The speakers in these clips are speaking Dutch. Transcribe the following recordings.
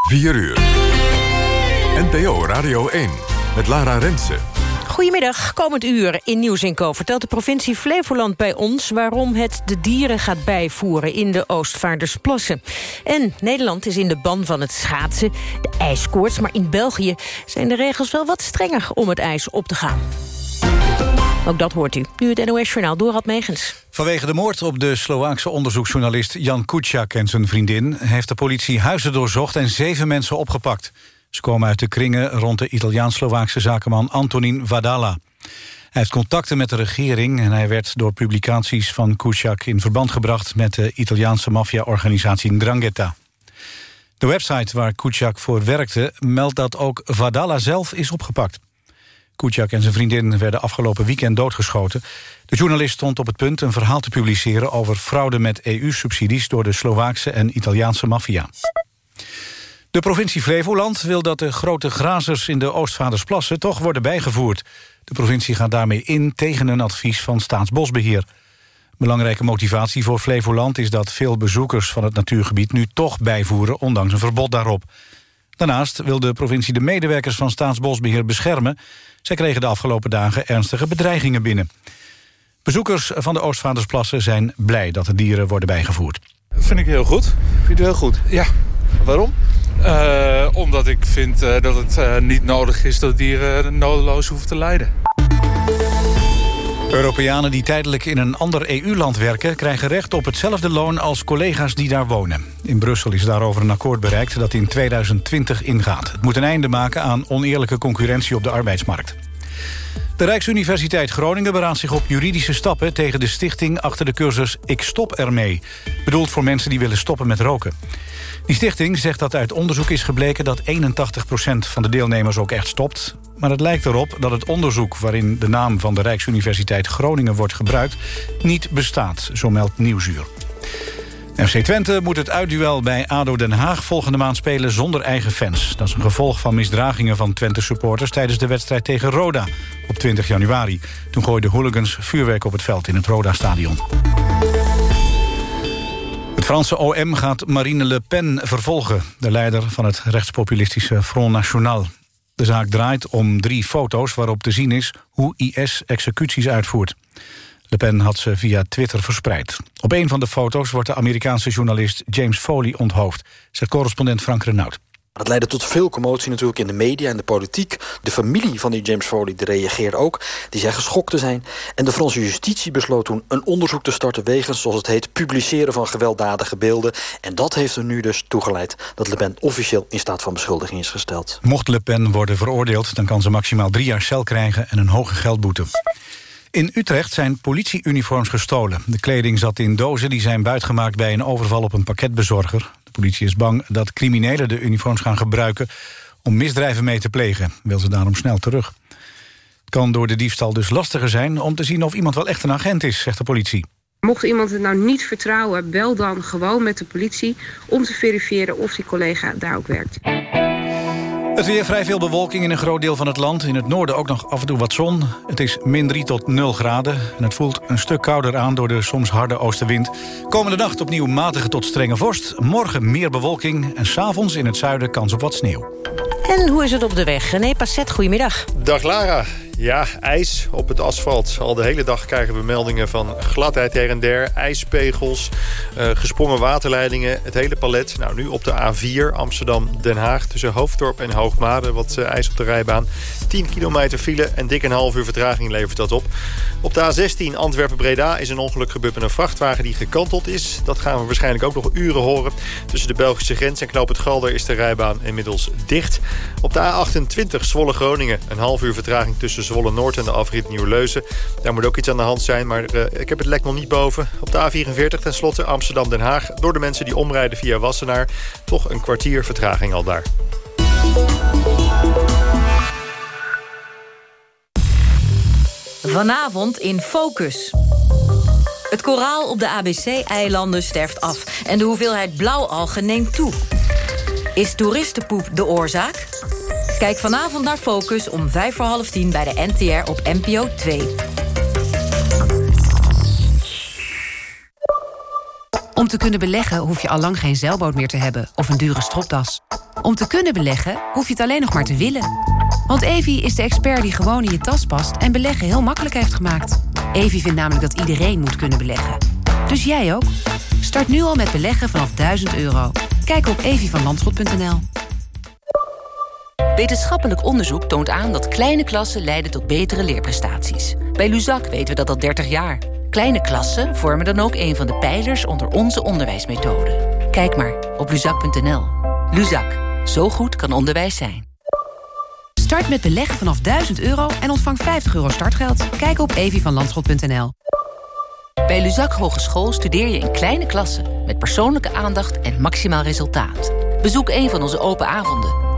4 uur. NPO Radio 1 met Lara Rensen. Goedemiddag. Komend uur in Nieuws vertelt de provincie Flevoland bij ons... waarom het de dieren gaat bijvoeren in de Oostvaardersplassen. En Nederland is in de ban van het schaatsen, de ijskoorts... maar in België zijn de regels wel wat strenger om het ijs op te gaan. Ook dat hoort u. Nu het NOS-journaal, Dorad Megens. Vanwege de moord op de Slovaakse onderzoeksjournalist Jan Kuciak en zijn vriendin... heeft de politie huizen doorzocht en zeven mensen opgepakt. Ze komen uit de kringen rond de Italiaans-Slovaakse zakenman Antonin Vadala. Hij heeft contacten met de regering en hij werd door publicaties van Kuciak in verband gebracht met de Italiaanse maffia-organisatie. De website waar Kuciak voor werkte meldt dat ook Vadala zelf is opgepakt. Kuciak en zijn vriendin werden afgelopen weekend doodgeschoten. De journalist stond op het punt een verhaal te publiceren... over fraude met EU-subsidies door de Slovaakse en Italiaanse maffia. De provincie Flevoland wil dat de grote grazers in de Oostvaardersplassen... toch worden bijgevoerd. De provincie gaat daarmee in tegen een advies van Staatsbosbeheer. Belangrijke motivatie voor Flevoland is dat veel bezoekers van het natuurgebied... nu toch bijvoeren, ondanks een verbod daarop. Daarnaast wil de provincie de medewerkers van Staatsbosbeheer beschermen. Zij kregen de afgelopen dagen ernstige bedreigingen binnen. Bezoekers van de Oostvaardersplassen zijn blij dat de dieren worden bijgevoerd. Dat vind ik heel goed. Vind je het heel goed? Ja. Waarom? Uh, omdat ik vind uh, dat het uh, niet nodig is dat dieren nodeloos hoeven te lijden. Europeanen die tijdelijk in een ander EU-land werken... krijgen recht op hetzelfde loon als collega's die daar wonen. In Brussel is daarover een akkoord bereikt dat in 2020 ingaat. Het moet een einde maken aan oneerlijke concurrentie op de arbeidsmarkt. De Rijksuniversiteit Groningen beraadt zich op juridische stappen... tegen de stichting achter de cursus Ik Stop Ermee. Bedoeld voor mensen die willen stoppen met roken. Die stichting zegt dat uit onderzoek is gebleken... dat 81% van de deelnemers ook echt stopt. Maar het lijkt erop dat het onderzoek... waarin de naam van de Rijksuniversiteit Groningen wordt gebruikt... niet bestaat, zo meldt Nieuwsuur. FC Twente moet het uitduel bij ADO Den Haag volgende maand spelen zonder eigen fans. Dat is een gevolg van misdragingen van Twente-supporters... tijdens de wedstrijd tegen Roda op 20 januari. Toen gooiden hooligans vuurwerk op het veld in het Roda-stadion. Het Franse OM gaat Marine Le Pen vervolgen... de leider van het rechtspopulistische Front National. De zaak draait om drie foto's waarop te zien is... hoe IS executies uitvoert. Le Pen had ze via Twitter verspreid. Op een van de foto's wordt de Amerikaanse journalist James Foley onthoofd... zegt correspondent Frank Renaud. Dat leidde tot veel commotie natuurlijk in de media en de politiek. De familie van die James Foley reageerde ook. Die zei geschokt te zijn. En de Franse justitie besloot toen een onderzoek te starten... wegens, zoals het heet, publiceren van gewelddadige beelden. En dat heeft er nu dus toegeleid dat Le Pen officieel in staat van beschuldiging is gesteld. Mocht Le Pen worden veroordeeld... dan kan ze maximaal drie jaar cel krijgen en een hoge geldboete. In Utrecht zijn politieuniforms gestolen. De kleding zat in dozen die zijn buitgemaakt bij een overval op een pakketbezorger. De politie is bang dat criminelen de uniforms gaan gebruiken... om misdrijven mee te plegen. Wil ze daarom snel terug. Het kan door de diefstal dus lastiger zijn om te zien of iemand wel echt een agent is, zegt de politie. Mocht iemand het nou niet vertrouwen, bel dan gewoon met de politie... om te verifiëren of die collega daar ook werkt. Het weer vrij veel bewolking in een groot deel van het land. In het noorden ook nog af en toe wat zon. Het is min 3 tot 0 graden. En het voelt een stuk kouder aan door de soms harde oostenwind. Komende nacht opnieuw matige tot strenge vorst. Morgen meer bewolking. En s'avonds in het zuiden kans op wat sneeuw. En hoe is het op de weg? René Passet, goedemiddag. Dag Lara. Ja, ijs op het asfalt. Al de hele dag krijgen we meldingen van gladheid her en der, ijspegels, uh, gesprongen waterleidingen, het hele palet. Nou, nu op de A4 Amsterdam-Den Haag tussen Hoofddorp en Hoogmade, wat uh, ijs op de rijbaan. 10 kilometer file en dik een half uur vertraging levert dat op. Op de A16 Antwerpen-Breda is een ongeluk gebeurd met een vrachtwagen die gekanteld is. Dat gaan we waarschijnlijk ook nog uren horen. Tussen de Belgische grens en Knoop het Galder is de rijbaan inmiddels dicht. Op de A28 Zwolle-Groningen een half uur vertraging tussen Zwolle-Noord en de afrit Nieuw-Leuzen. Daar moet ook iets aan de hand zijn, maar uh, ik heb het lek nog niet boven. Op de A44 tenslotte Amsterdam-Den Haag. Door de mensen die omrijden via Wassenaar. Toch een kwartier vertraging al daar. Vanavond in Focus. Het koraal op de ABC-eilanden sterft af... en de hoeveelheid blauwalgen neemt toe. Is toeristenpoep de oorzaak? Kijk vanavond naar Focus om vijf voor half tien bij de NTR op NPO 2. Om te kunnen beleggen hoef je al lang geen zeilboot meer te hebben of een dure stropdas. Om te kunnen beleggen hoef je het alleen nog maar te willen. Want Evi is de expert die gewoon in je tas past en beleggen heel makkelijk heeft gemaakt. Evi vindt namelijk dat iedereen moet kunnen beleggen. Dus jij ook? Start nu al met beleggen vanaf 1000 euro. Kijk op evievanlandschot.nl. Wetenschappelijk onderzoek toont aan dat kleine klassen leiden tot betere leerprestaties. Bij Luzak weten we dat al 30 jaar. Kleine klassen vormen dan ook een van de pijlers onder onze onderwijsmethode. Kijk maar op luzak.nl. Luzak, zo goed kan onderwijs zijn. Start met beleggen vanaf 1000 euro en ontvang 50 euro startgeld. Kijk op evievanlandschot.nl. Bij Luzak Hogeschool studeer je in kleine klassen... met persoonlijke aandacht en maximaal resultaat. Bezoek een van onze open avonden.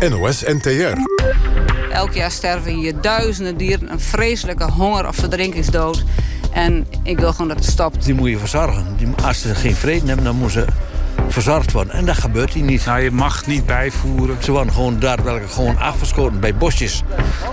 NOS NTR. Elk jaar sterven hier duizenden dieren een vreselijke honger- of verdrinkingsdood. En ik wil gewoon dat het stopt. Die moet je verzorgen. Die, als ze geen vrede hebben, dan moeten ze verzorgd worden. En dat gebeurt hier niet. Nou, je mag niet bijvoeren. Ze worden gewoon daadwerkelijk gewoon afgeschoten bij bosjes.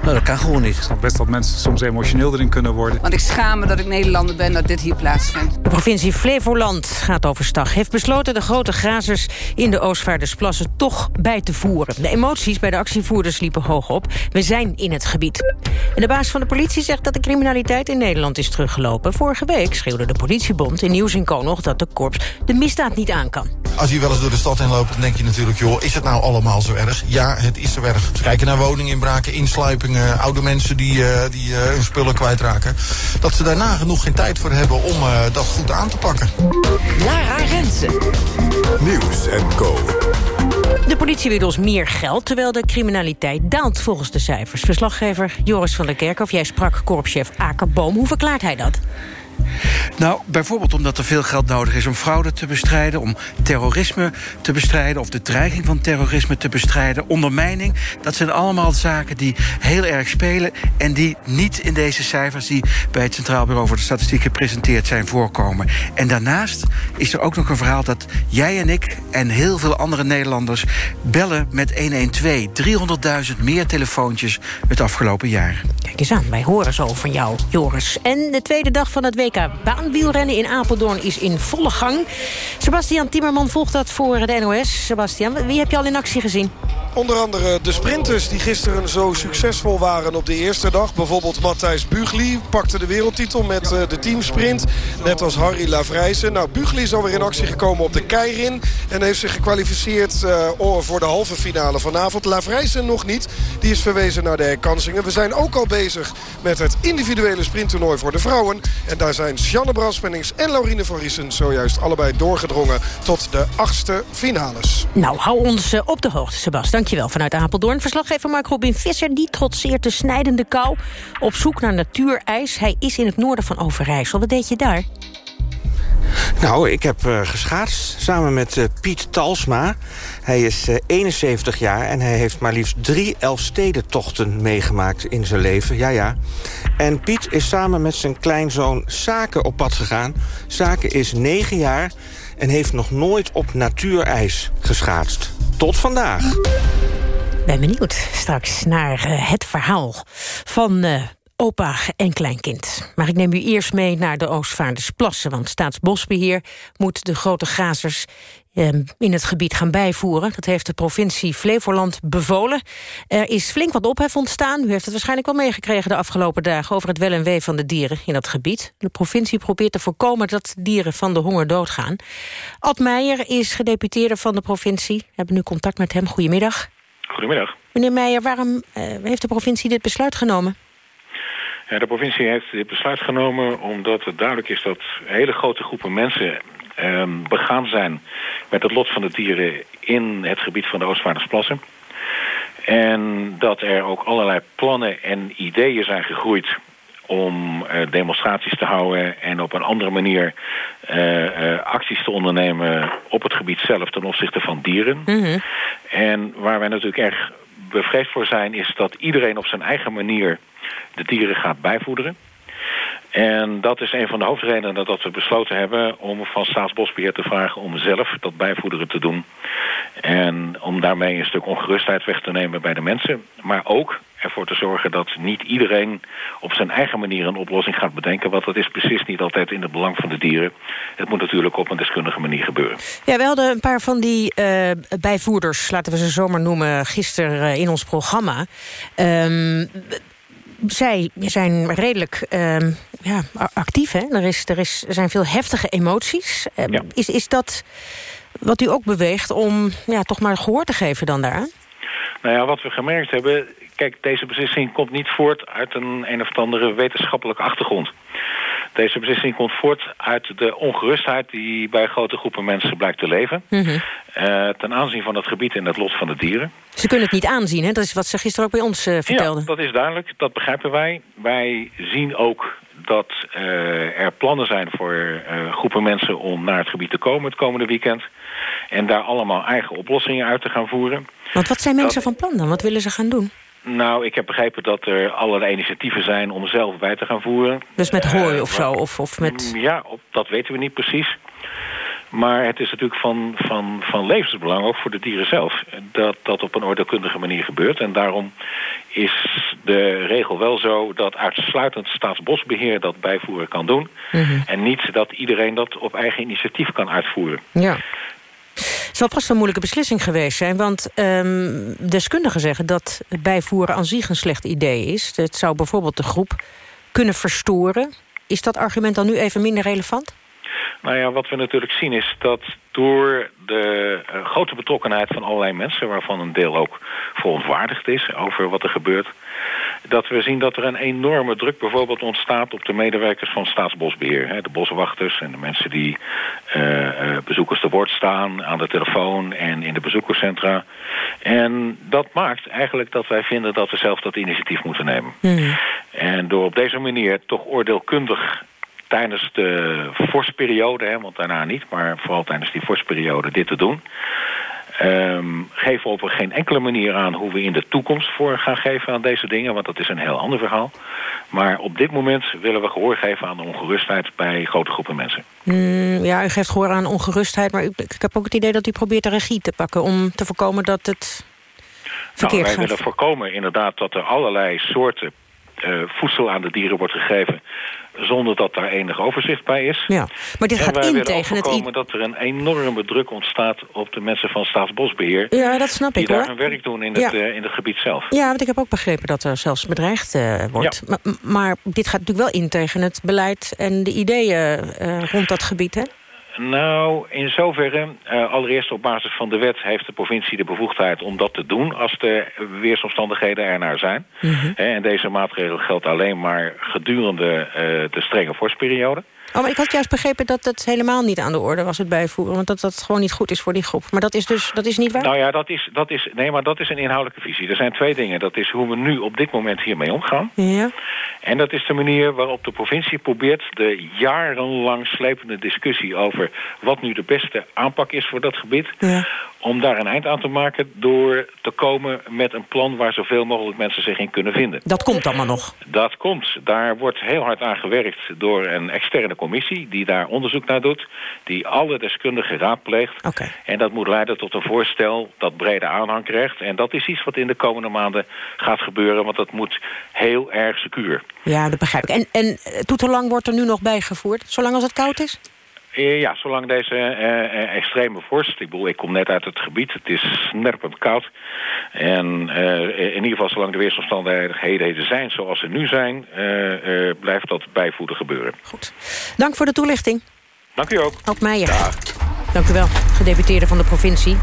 Nou, dat kan gewoon niet. Ik snap best dat mensen soms emotioneel erin kunnen worden. Want ik schaam me dat ik Nederlander ben dat dit hier plaatsvindt. De provincie Flevoland gaat overstag. Heeft besloten de grote grazers in de Oostvaardersplassen toch bij te voeren. De emoties bij de actievoerders liepen hoog op. We zijn in het gebied. En de baas van de politie zegt dat de criminaliteit in Nederland is teruggelopen. Vorige week schreeuwde de politiebond in Nieuws in nog dat de korps de misdaad niet aan kan. Als je wel eens door de stad heen loopt, dan denk je natuurlijk... joh, is het nou allemaal zo erg? Ja, het is zo erg. We kijken naar woninginbraken, insluipingen... oude mensen die, uh, die uh, hun spullen kwijtraken. Dat ze daarna genoeg geen tijd voor hebben om uh, dat goed aan te pakken. Lara Rensen. Nieuws en Co. De politie wil dus meer geld, terwijl de criminaliteit daalt volgens de cijfers. Verslaggever Joris van der Kerkhoff, jij sprak korpschef Akerboom. Hoe verklaart hij dat? Nou, bijvoorbeeld omdat er veel geld nodig is om fraude te bestrijden... om terrorisme te bestrijden of de dreiging van terrorisme te bestrijden. Ondermijning, dat zijn allemaal zaken die heel erg spelen... en die niet in deze cijfers die bij het Centraal Bureau voor de Statistiek gepresenteerd zijn voorkomen. En daarnaast is er ook nog een verhaal dat jij en ik en heel veel andere Nederlanders... bellen met 112, 300.000 meer telefoontjes het afgelopen jaar. Kijk eens aan, wij horen zo van jou, Joris. En de tweede dag van het WK baanwielrennen in Apeldoorn is in volle gang. Sebastian Timmerman volgt dat voor de NOS. Sebastian, wie heb je al in actie gezien? Onder andere de sprinters die gisteren zo succesvol waren op de eerste dag. Bijvoorbeeld Matthijs Bugli pakte de wereldtitel met eh, de teamsprint. Net als Harry Lavrijsen. Nou, Bugli is alweer in actie gekomen op de Keirin. En heeft zich gekwalificeerd uh, voor de halve finale vanavond. Lavrijsen nog niet. Die is verwezen naar de herkansingen. We zijn ook al bezig met het individuele sprinttoernooi voor de vrouwen. En daar zijn Sjanne Branspennings en Laurine van Riesen zojuist allebei doorgedrongen tot de achtste finales. Nou, hou ons uh, op de hoogte, Sebas. Dankjewel vanuit Apeldoorn. Verslaggever Mark Robin Visser, die trotseert de snijdende kou. Op zoek naar natuurijs. Hij is in het noorden van Overijssel. Wat deed je daar? Nou, ik heb uh, geschaatst samen met uh, Piet Talsma. Hij is uh, 71 jaar en hij heeft maar liefst drie Elfstedentochten meegemaakt in zijn leven. Ja, ja. En Piet is samen met zijn kleinzoon Zaken op pad gegaan. Zaken is 9 jaar en heeft nog nooit op natuurijs geschaatst. Tot vandaag. Ben benieuwd straks naar het verhaal van opa en kleinkind. Maar ik neem u eerst mee naar de Oostvaardersplassen... want Staatsbosbeheer moet de grote grazers in het gebied gaan bijvoeren. Dat heeft de provincie Flevoland bevolen. Er is flink wat ophef ontstaan. U heeft het waarschijnlijk wel meegekregen de afgelopen dagen... over het wel en wee van de dieren in dat gebied. De provincie probeert te voorkomen dat dieren van de honger doodgaan. Ad Meijer is gedeputeerde van de provincie. We hebben nu contact met hem. Goedemiddag. Goedemiddag. Meneer Meijer, waarom uh, heeft de provincie dit besluit genomen? De provincie heeft dit besluit genomen omdat het duidelijk is... dat hele grote groepen mensen um, begaan zijn met het lot van de dieren in het gebied van de Oostvaardersplassen. En dat er ook allerlei plannen en ideeën zijn gegroeid om uh, demonstraties te houden en op een andere manier uh, uh, acties te ondernemen op het gebied zelf ten opzichte van dieren. Mm -hmm. En waar wij natuurlijk erg bevreesd voor zijn... is dat iedereen op zijn eigen manier de dieren gaat bijvoederen. En dat is een van de hoofdredenen dat we besloten hebben... om van Staatsbosbeheer te vragen om zelf dat bijvoederen te doen. En om daarmee een stuk ongerustheid weg te nemen bij de mensen. Maar ook ervoor te zorgen dat niet iedereen op zijn eigen manier een oplossing gaat bedenken. Want dat is precies niet altijd in het belang van de dieren. Het moet natuurlijk op een deskundige manier gebeuren. Ja, we hadden een paar van die uh, bijvoerders, laten we ze zomaar noemen, gisteren uh, in ons programma. Um, zij zijn redelijk uh, ja, actief. Hè? Er, is, er, is, er zijn veel heftige emoties. Uh, ja. is, is dat wat u ook beweegt om ja, toch maar gehoor te geven dan daaraan? Nou ja, wat we gemerkt hebben... Kijk, deze beslissing komt niet voort uit een een of andere wetenschappelijke achtergrond. Deze beslissing komt voort uit de ongerustheid die bij grote groepen mensen blijkt te leven. Mm -hmm. uh, ten aanzien van het gebied en het lot van de dieren. Ze kunnen het niet aanzien, hè? Dat is wat ze gisteren ook bij ons uh, vertelden. Ja, dat is duidelijk. Dat begrijpen wij. Wij zien ook dat uh, er plannen zijn voor groepen mensen om naar het gebied te komen het komende weekend. En daar allemaal eigen oplossingen uit te gaan voeren. Want wat zijn mensen dat... van plan dan? Wat willen ze gaan doen? Nou, ik heb begrepen dat er allerlei initiatieven zijn om zelf bij te gaan voeren. Dus met hooi uh, of zo? Of, of met... Ja, dat weten we niet precies. Maar het is natuurlijk van, van, van levensbelang, ook voor de dieren zelf... dat dat op een ordeelkundige manier gebeurt. En daarom is de regel wel zo dat uitsluitend staatsbosbeheer dat bijvoeren kan doen. Mm -hmm. En niet dat iedereen dat op eigen initiatief kan uitvoeren. Ja. Het zal vast een moeilijke beslissing geweest zijn... want um, deskundigen zeggen dat bijvoeren aan zich een slecht idee is. Het zou bijvoorbeeld de groep kunnen verstoren. Is dat argument dan nu even minder relevant? Nou ja, wat we natuurlijk zien is dat door de uh, grote betrokkenheid van allerlei mensen... waarvan een deel ook verontwaardigd is over wat er gebeurt... dat we zien dat er een enorme druk bijvoorbeeld ontstaat... op de medewerkers van Staatsbosbeheer. Hè, de boswachters en de mensen die uh, uh, bezoekers te woord staan... aan de telefoon en in de bezoekerscentra. En dat maakt eigenlijk dat wij vinden dat we zelf dat initiatief moeten nemen. Mm. En door op deze manier toch oordeelkundig tijdens de vorstperiode, hè, want daarna niet... maar vooral tijdens die vorstperiode dit te doen... Um, geven we op geen enkele manier aan hoe we in de toekomst voor gaan geven aan deze dingen, want dat is een heel ander verhaal. Maar op dit moment willen we gehoor geven aan de ongerustheid bij grote groepen mensen. Mm, ja, u geeft gehoor aan ongerustheid, maar ik, ik heb ook het idee dat u probeert de regie te pakken om te voorkomen dat het verkeerd nou, wij willen voorkomen inderdaad dat er allerlei soorten uh, voedsel aan de dieren wordt gegeven zonder dat daar enig overzicht bij is. Ja, maar dit en gaat in tegen het... voorkomen dat er een enorme druk ontstaat op de mensen van Staatsbosbeheer... Ja, dat snap die ik, daar hoor. hun werk doen in, Ja. het, uh, in het gebied zelf. Ja, want ik heb ook begrepen dat er zelfs bedreigd uh, wordt. Ja. Maar, maar, dit gaat natuurlijk wel in tegen het beleid en de ideeën rond dat gebied, hè? Nou, in zoverre, uh, allereerst op basis van de wet... heeft de provincie de bevoegdheid om dat te doen... als de weersomstandigheden ernaar zijn. Mm -hmm. En deze maatregel geldt alleen maar gedurende uh, de strenge vorstperiode. Oh, maar ik had juist begrepen dat het helemaal niet aan de orde was, het bijvoeren. Want dat dat gewoon niet goed is voor die groep. Maar dat is dus dat is niet waar? Nou ja, dat is, dat is, nee, maar dat is een inhoudelijke visie. Er zijn twee dingen. Dat is hoe we nu op dit moment hiermee omgaan. Ja. En dat is de manier waarop de provincie probeert... de jarenlang slepende discussie over wat nu de beste aanpak is voor dat gebied... Ja. Om daar een eind aan te maken door te komen met een plan... waar zoveel mogelijk mensen zich in kunnen vinden. Dat komt allemaal nog? Dat komt. Daar wordt heel hard aan gewerkt door een externe commissie... die daar onderzoek naar doet, die alle deskundigen raadpleegt. Okay. En dat moet leiden tot een voorstel dat brede aanhang krijgt. En dat is iets wat in de komende maanden gaat gebeuren... want dat moet heel erg secuur. Ja, dat begrijp ik. En, en tot hoe lang wordt er nu nog bijgevoerd? Zolang als het koud is? Ja, zolang deze uh, extreme vorst... Ik bedoel, ik kom net uit het gebied. Het is snerpend koud. En uh, in ieder geval zolang de weersomstandigheden zijn zoals ze nu zijn... Uh, blijft dat bijvoeden gebeuren. Goed. Dank voor de toelichting. Dank u ook. Op Meijer. Dank u wel, gedeputeerde van de provincie.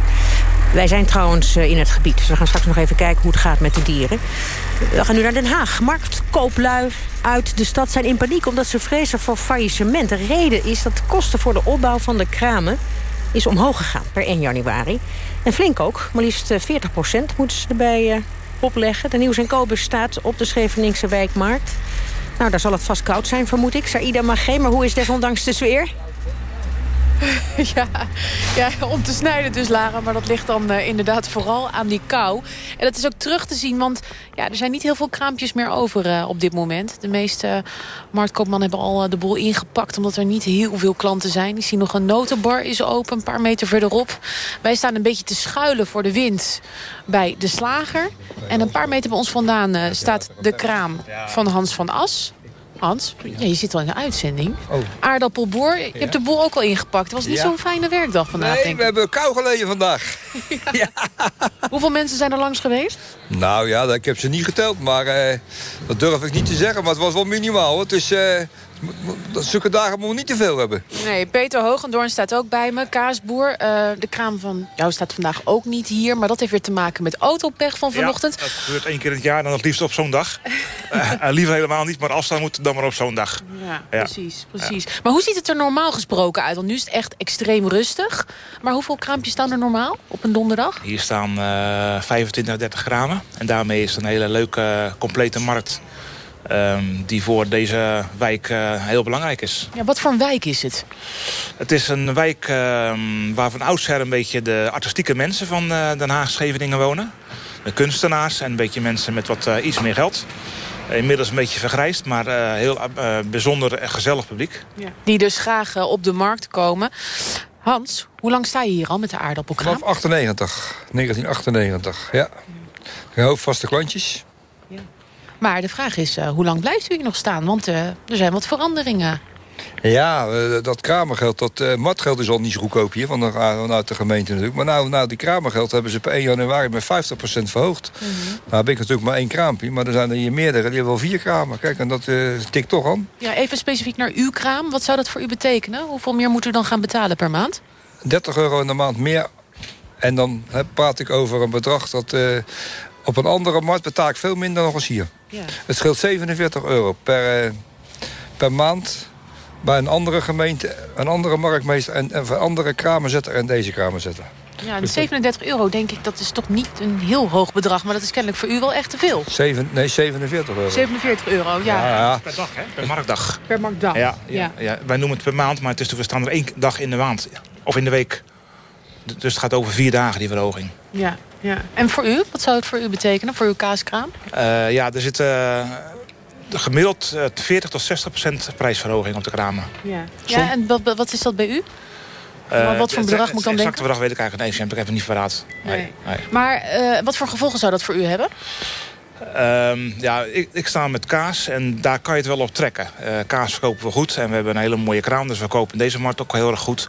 Wij zijn trouwens in het gebied, dus we gaan straks nog even kijken hoe het gaat met de dieren. We gaan nu naar Den Haag. Marktkooplui uit de stad zijn in paniek omdat ze vrezen voor faillissement. De reden is dat de kosten voor de opbouw van de kramen is omhoog gegaan per 1 januari. En flink ook, maar liefst 40 procent moeten ze erbij uh, opleggen. De Nieuws en Kobus staat op de Scheveningse wijkmarkt. Nou, daar zal het vast koud zijn, vermoed ik. Saïda Magé, maar hoe is desondanks de sfeer? ja, ja, om te snijden dus, Lara. Maar dat ligt dan uh, inderdaad vooral aan die kou. En dat is ook terug te zien, want ja, er zijn niet heel veel kraampjes meer over uh, op dit moment. De meeste uh, marktkoopmannen hebben al de boel ingepakt... omdat er niet heel veel klanten zijn. Ik zie nog een notenbar is open, een paar meter verderop. Wij staan een beetje te schuilen voor de wind bij de slager. En een paar meter bij ons vandaan staat de kraam van Hans van As... Hans, ja, je zit al in de uitzending. Oh. Aardappelboer, je hebt de boel ook al ingepakt. Het was niet zo'n fijne werkdag vandaag, Nee, denk we hebben kou geleden vandaag. ja. Hoeveel mensen zijn er langs geweest? Nou ja, ik heb ze niet geteld, maar uh, dat durf ik niet te zeggen. Maar het was wel minimaal. Het is... Uh, Zulke dagen moeten we niet te veel hebben. Nee, Peter Hogendoorn staat ook bij me, kaasboer. Uh, de kraam van jou staat vandaag ook niet hier. Maar dat heeft weer te maken met autopech van vanochtend. Ja, dat gebeurt één keer in het jaar en dan het liefst op zo'n dag. uh, liever helemaal niet, maar als dan moet, dan maar op zo'n dag. Ja, ja, precies. precies. Ja. Maar hoe ziet het er normaal gesproken uit? Want nu is het echt extreem rustig. Maar hoeveel kraampjes staan er normaal op een donderdag? Hier staan uh, 25, 30 kramen. En daarmee is het een hele leuke, complete markt Um, die voor deze wijk uh, heel belangrijk is. Ja, wat voor een wijk is het? Het is een wijk uh, waar van oudsher een beetje de artistieke mensen van uh, Den Haag Scheveningen wonen. De kunstenaars en een beetje mensen met wat iets meer geld. Inmiddels een beetje vergrijsd, maar heel bijzonder en gezellig publiek. Ja. Die dus graag op de markt komen. Hans, hoe lang sta je hier al met de aardappelkraam? Vanaf 98, 1998, ja. Een hoop vaste klantjes. Maar de vraag is, uh, hoe lang blijft u hier nog staan? Want uh, er zijn wat veranderingen. Ja, uh, dat kramergeld, dat matgeld is al niet zo goedkoop hier van vanuit de gemeente natuurlijk. Maar nou, nou die kramergeld hebben ze per 1 januari met 50% verhoogd. Mm -hmm. Nou ben ik natuurlijk maar één kraampje, maar er zijn er hier meerdere. Die hebben wel vier kramen. Kijk, en dat tikt toch aan. Ja, even specifiek naar uw kraam. Wat zou dat voor u betekenen? Hoeveel meer moet u dan gaan betalen per maand? 30 euro in de maand meer. En dan praat ik over een bedrag dat op een andere markt betaal ik veel minder nog als hier. Ja. Het scheelt 47 euro per, uh, per maand bij een andere gemeente, een andere marktmeester... en, en een andere kramerzetter en deze kramerzetter. Ja, en 37 euro denk ik, dat is toch niet een heel hoog bedrag... maar dat is kennelijk voor u wel echt te veel. 7, nee, 47 euro. 47 euro, ja. ja, ja. Per dag, hè? Per marktdag. Per marktdag, ja, ja, ja. Wij noemen het per maand, maar het is we staan er één dag in de maand. Of in de week. Dus het gaat over vier dagen, die verhoging. Ja, ja. En voor u? Wat zou het voor u betekenen, voor uw kaaskraam? Uh, ja, er zit uh, gemiddeld uh, 40 tot 60 procent prijsverhoging op de kramen. Ja, ja en wat, wat is dat bij u? Uh, wat voor bedrag moet ik dan denken? Het bedrag weet ik eigenlijk niet. Ik heb even niet verraad. Nee. Nee, nee. Maar wat voor gevolgen zou dat voor u hebben? Um, ja, ik, ik, sta met kaas en daar kan je het wel op trekken. Uh, kaas verkopen we goed en we hebben een hele mooie kraam. Dus we kopen deze markt ook heel erg goed.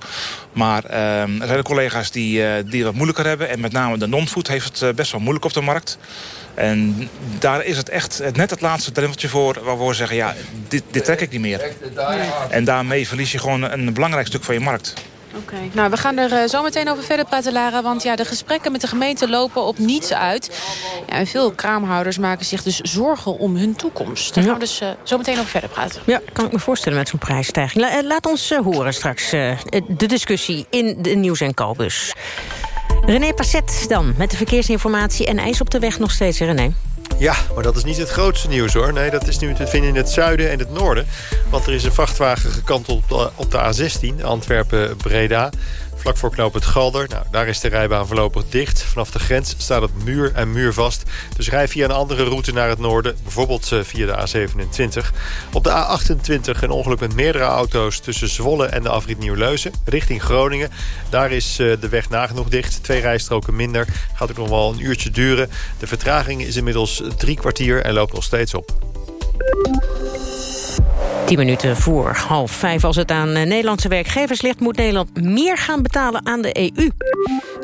Maar um, er zijn de collega's die, uh, die het wat moeilijker hebben. En met name de non-food heeft het uh, best wel moeilijk op de markt. En daar is het echt net het laatste drempeltje voor... waarvoor we zeggen, ja, dit, dit trek ik niet meer. En daarmee verlies je gewoon een belangrijk stuk van je markt. Oké, okay. nou we gaan er uh, zo meteen over verder praten, Lara. Want ja, de gesprekken met de gemeente lopen op niets uit. Ja, en veel kraamhouders maken zich dus zorgen om hun toekomst. Daar gaan we dus uh, zo meteen over verder praten. Ja, kan ik me voorstellen met zo'n prijsstijging. La, uh, laat ons horen straks de discussie in de Nieuws en Kalbus. René Passet dan, met de verkeersinformatie en ijs op de weg nog steeds, René. Ja, maar dat is niet het grootste nieuws hoor. Nee, dat is nu te vinden in het zuiden en het noorden. Want er is een vrachtwagen gekanteld op de A16, Antwerpen-Breda vlak voor knoop het Galder. Nou, daar is de rijbaan voorlopig dicht. Vanaf de grens staat het muur en muur vast. Dus rij via een andere route naar het noorden. Bijvoorbeeld via de A27. Op de A28 een ongeluk met meerdere auto's... tussen Zwolle en de afrit Nieuw-Leuzen. Richting Groningen. Daar is de weg nagenoeg dicht. Twee rijstroken minder. Gaat ook nog wel een uurtje duren. De vertraging is inmiddels drie kwartier en loopt nog steeds op. 10 minuten voor half vijf. Als het aan Nederlandse werkgevers ligt... moet Nederland meer gaan betalen aan de EU.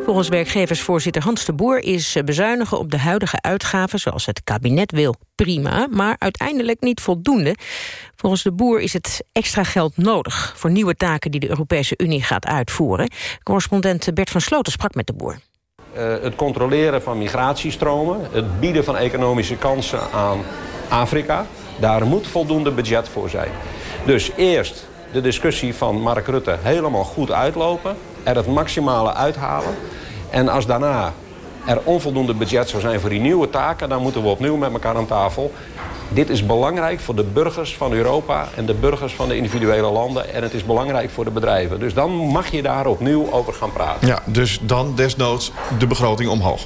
Volgens werkgeversvoorzitter Hans de Boer is bezuinigen op de huidige uitgaven... zoals het kabinet wil, prima, maar uiteindelijk niet voldoende. Volgens de Boer is het extra geld nodig... voor nieuwe taken die de Europese Unie gaat uitvoeren. Correspondent Bert van Sloten sprak met de Boer. Uh, het controleren van migratiestromen, het bieden van economische kansen aan Afrika... Daar moet voldoende budget voor zijn. Dus eerst de discussie van Mark Rutte helemaal goed uitlopen. Er het maximale uithalen. En als daarna er onvoldoende budget zou zijn voor die nieuwe taken... dan moeten we opnieuw met elkaar aan tafel. Dit is belangrijk voor de burgers van Europa en de burgers van de individuele landen. En het is belangrijk voor de bedrijven. Dus dan mag je daar opnieuw over gaan praten. Ja, dus dan desnoods de begroting omhoog.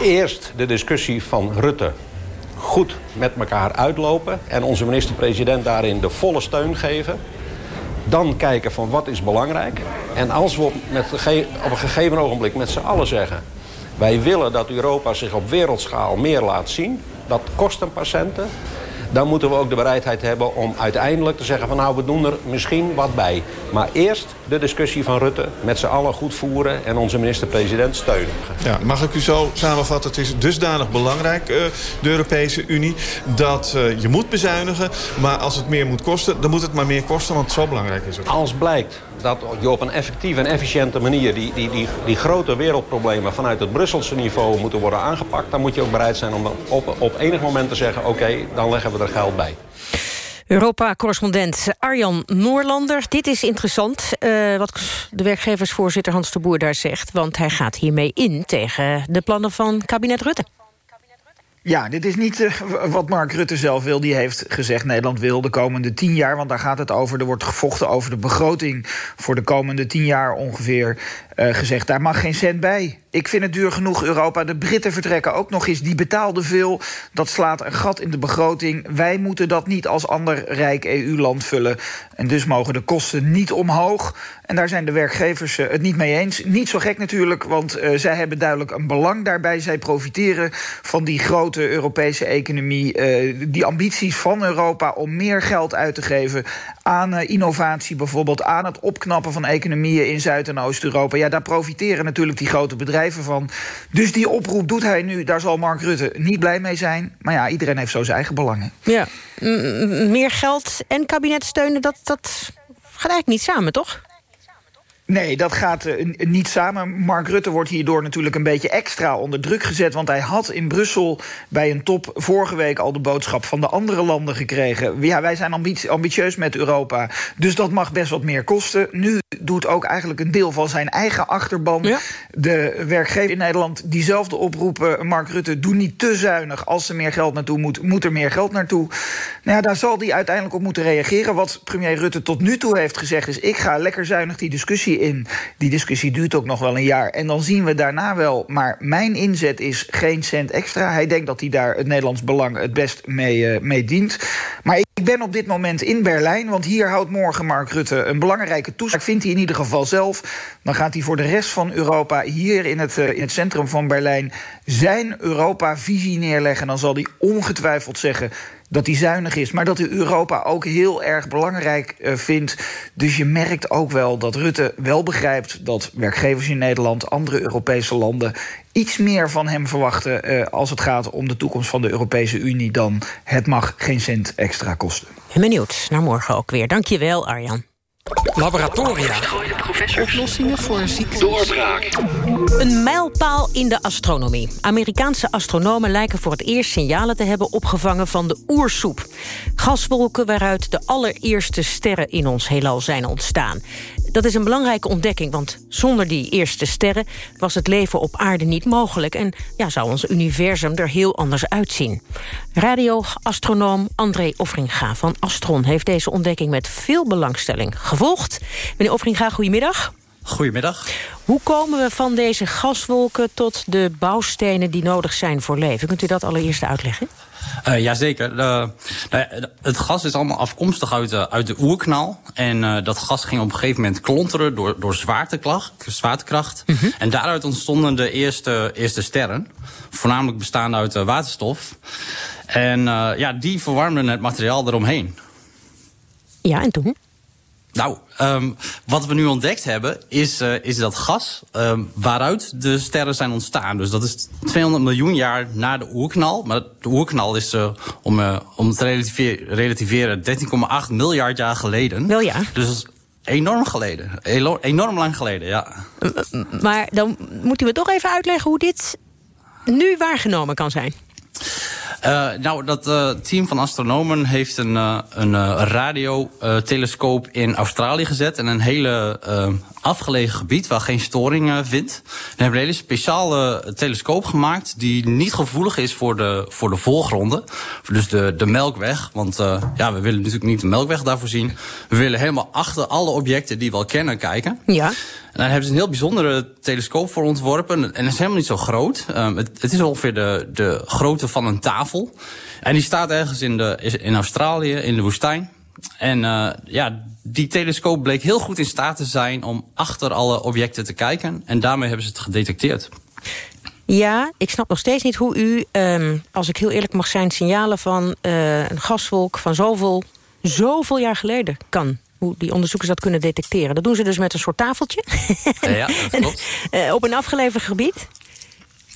Eerst de discussie van Rutte goed met elkaar uitlopen... en onze minister-president daarin de volle steun geven. Dan kijken van wat is belangrijk. En als we op, met, op een gegeven ogenblik met z'n allen zeggen... wij willen dat Europa zich op wereldschaal meer laat zien... dat kost een patiënten dan moeten we ook de bereidheid hebben om uiteindelijk te zeggen van nou we doen er misschien wat bij. Maar eerst de discussie van Rutte met z'n allen goed voeren en onze minister-president steunen. Ja, mag ik u zo samenvatten, het is dusdanig belangrijk, uh, de Europese Unie, dat uh, je moet bezuinigen. Maar als het meer moet kosten, dan moet het maar meer kosten, want zo belangrijk is het. Als blijkt dat je op een effectieve en efficiënte manier... Die, die, die, die grote wereldproblemen vanuit het Brusselse niveau moeten worden aangepakt... dan moet je ook bereid zijn om op, op enig moment te zeggen... oké, dan leggen we er geld bij. Europa-correspondent Arjan Noorlander. Dit is interessant, uh, wat de werkgeversvoorzitter Hans de Boer daar zegt... want hij gaat hiermee in tegen de plannen van kabinet Rutte. Ja, dit is niet uh, wat Mark Rutte zelf wil. Die heeft gezegd Nederland wil de komende tien jaar... want daar gaat het over. Er wordt gevochten over de begroting voor de komende tien jaar ongeveer. Uh, gezegd, daar mag geen cent bij. Ik vind het duur genoeg, Europa. De Britten vertrekken ook nog eens. Die betaalden veel. Dat slaat een gat in de begroting. Wij moeten dat niet als ander rijk EU-land vullen. En dus mogen de kosten niet omhoog. En daar zijn de werkgevers uh, het niet mee eens. Niet zo gek natuurlijk, want zij hebben duidelijk een belang daarbij. Zij profiteren van die grote Europese economie. die ambities van Europa om meer geld uit te geven aan innovatie bijvoorbeeld. Aan het opknappen van economieën in Zuid- en Oost-Europa. Ja, daar profiteren natuurlijk die grote bedrijven van. Dus die oproep doet hij nu. Daar zal Mark Rutte niet blij mee zijn. Maar ja, iedereen heeft zo zijn eigen belangen. Ja, meer geld en kabinet steunen, dat, dat gaat eigenlijk niet samen, toch? Nee, dat gaat uh, niet samen. Mark Rutte wordt hierdoor natuurlijk een beetje extra onder druk gezet... want hij had in Brussel bij een top vorige week al de boodschap... van de andere landen gekregen. Ja, wij zijn ambitie, ambitieus met Europa, dus dat mag best wat meer kosten. Nu doet ook eigenlijk een deel van zijn eigen achterban... Ja? de werkgever in Nederland diezelfde oproepen... Mark Rutte, doe niet te zuinig. Als er meer geld naartoe moet, moet er meer geld naartoe. Nou ja, daar zal hij uiteindelijk op moeten reageren. Wat premier Rutte tot nu toe heeft gezegd is... ik ga lekker zuinig die discussie in. Die discussie duurt ook nog wel een jaar. En dan zien we daarna wel. Maar mijn inzet is geen cent extra. Hij denkt dat hij daar het Nederlands belang het best mee, uh, mee dient. Maar ik ben op dit moment in Berlijn, want hier houdt morgen Mark Rutte een belangrijke toespraak. Vindt hij in ieder geval zelf. Dan gaat hij voor de rest van Europa hier in het, uh, in het centrum van Berlijn zijn Europa-visie neerleggen. Dan zal hij ongetwijfeld zeggen dat hij zuinig is, maar dat Europa ook heel erg belangrijk uh, vindt. Dus je merkt ook wel dat Rutte wel begrijpt dat werkgevers in Nederland, andere Europese landen, iets meer van hem verwachten uh, als het gaat om de toekomst van de Europese Unie dan het mag geen cent extra kosten. Ben benieuwd naar morgen ook weer. Dank je wel, Arjan. Laboratoria. Oplossingen voor ziektes. Doorbraak. Een mijlpaal in de astronomie. Amerikaanse astronomen lijken voor het eerst signalen te hebben opgevangen van de oersoep. Gaswolken waaruit de allereerste sterren in ons heelal zijn ontstaan. Dat is een belangrijke ontdekking, want zonder die eerste sterren... was het leven op aarde niet mogelijk... en ja, zou ons universum er heel anders uitzien. Radio-astronoom André Offringa van Astron... heeft deze ontdekking met veel belangstelling gevolgd. Meneer Offringa, goedemiddag. Goedemiddag. Hoe komen we van deze gaswolken tot de bouwstenen die nodig zijn voor leven? Kunt u dat allereerst uitleggen? Uh, jazeker. Uh, nou ja, het gas is allemaal afkomstig uit de, uit de oerknal. En uh, dat gas ging op een gegeven moment klonteren door, door zwaartekracht. zwaartekracht. -hmm. En daaruit ontstonden de eerste, eerste sterren. Voornamelijk bestaande uit waterstof. En ja, die verwarmden het materiaal eromheen. Ja, en toen? Nou, um, wat we nu ontdekt hebben, is, uh, is dat gas um, waaruit de sterren zijn ontstaan. Dus dat is 200 miljoen jaar na de oerknal. Maar de oerknal is, uh, om, uh, om te relativeren, relativeren 13,8 miljard jaar geleden. Ja. Dus enorm geleden. Elo enorm lang geleden, ja. Maar dan moet u me toch even uitleggen hoe dit nu waargenomen kan zijn. Uh, nou, dat uh, team van astronomen heeft een, uh, een radiotelescoop in Australië gezet... en een hele afgelegen gebied waar geen storing uh, vindt. We hebben een hele speciale telescoop gemaakt die niet gevoelig is voor de, voor de voorgronden. Dus de, de melkweg. Want uh, ja, we willen natuurlijk niet de melkweg daarvoor zien. We willen helemaal achter alle objecten die we al kennen kijken. Ja. En daar hebben ze een heel bijzondere telescoop voor ontworpen. En het is helemaal niet zo groot. Um, het, het, is ongeveer de, de grootte van een tafel. En die staat ergens in, de, in Australië, in de woestijn. En uh, ja, die telescoop bleek heel goed in staat te zijn om achter alle objecten te kijken. En daarmee hebben ze het gedetecteerd. Ja, ik snap nog steeds niet hoe u, um, als ik heel eerlijk mag zijn... signalen van uh, een gaswolk van zoveel, zoveel jaar geleden kan hoe die onderzoekers dat kunnen detecteren. Dat doen ze dus met een soort tafeltje. Ja, dat klopt. uh, op een afgelegen gebied.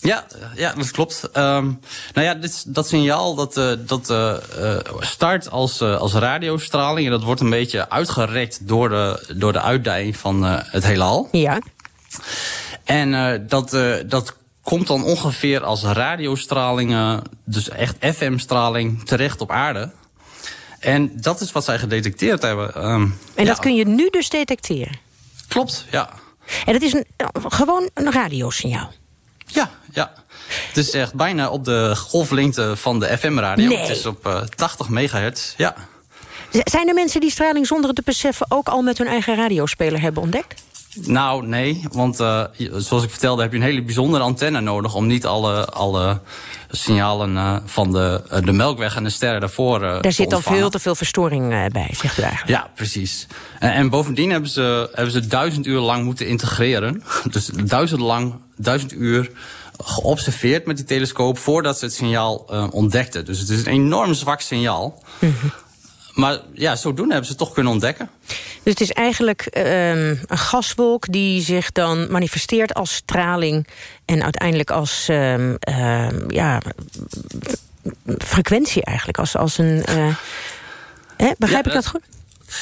Ja, ja, dat klopt. Um, nou ja, dit, dat signaal dat, uh, dat uh, start als, uh, als radiostraling... en dat wordt een beetje uitgerekt door de, door de uitdijing van het heelal. Ja. En dat, dat komt dan ongeveer als radiostraling, dus echt FM-straling, terecht op aarde. En dat is wat zij gedetecteerd hebben. Um, en dat ja. kun je nu dus detecteren? Klopt, ja. En dat is een, gewoon een radiosignaal? Ja, ja. Het is echt bijna op de golflengte van de FM-radio. Nee. Het is op uh, 80 megahertz, ja. Zijn er mensen die straling zonder het te beseffen... ook al met hun eigen radiospeler hebben ontdekt? Nou, nee. Want uh, zoals ik vertelde heb je een hele bijzondere antenne nodig... om niet alle, alle signalen uh, van de, uh, de melkweg en de sterren daarvoor uh, Daar zit al veel te veel verstoring bij, zegt u eigenlijk. Ja, precies. En, en, bovendien hebben ze, hebben ze duizend uur lang moeten integreren. Dus duizend, lang, duizend uur geobserveerd met die telescoop... voordat ze het signaal ontdekten. Dus het is een enorm zwak signaal... Mm -hmm. Maar ja, zodoende hebben ze het toch kunnen ontdekken. Dus het is eigenlijk um, een gaswolk die zich dan manifesteert als straling... en uiteindelijk als um, um, ja, frequentie eigenlijk, als, als een... Uh, hè, begrijp ja, ik dat goed?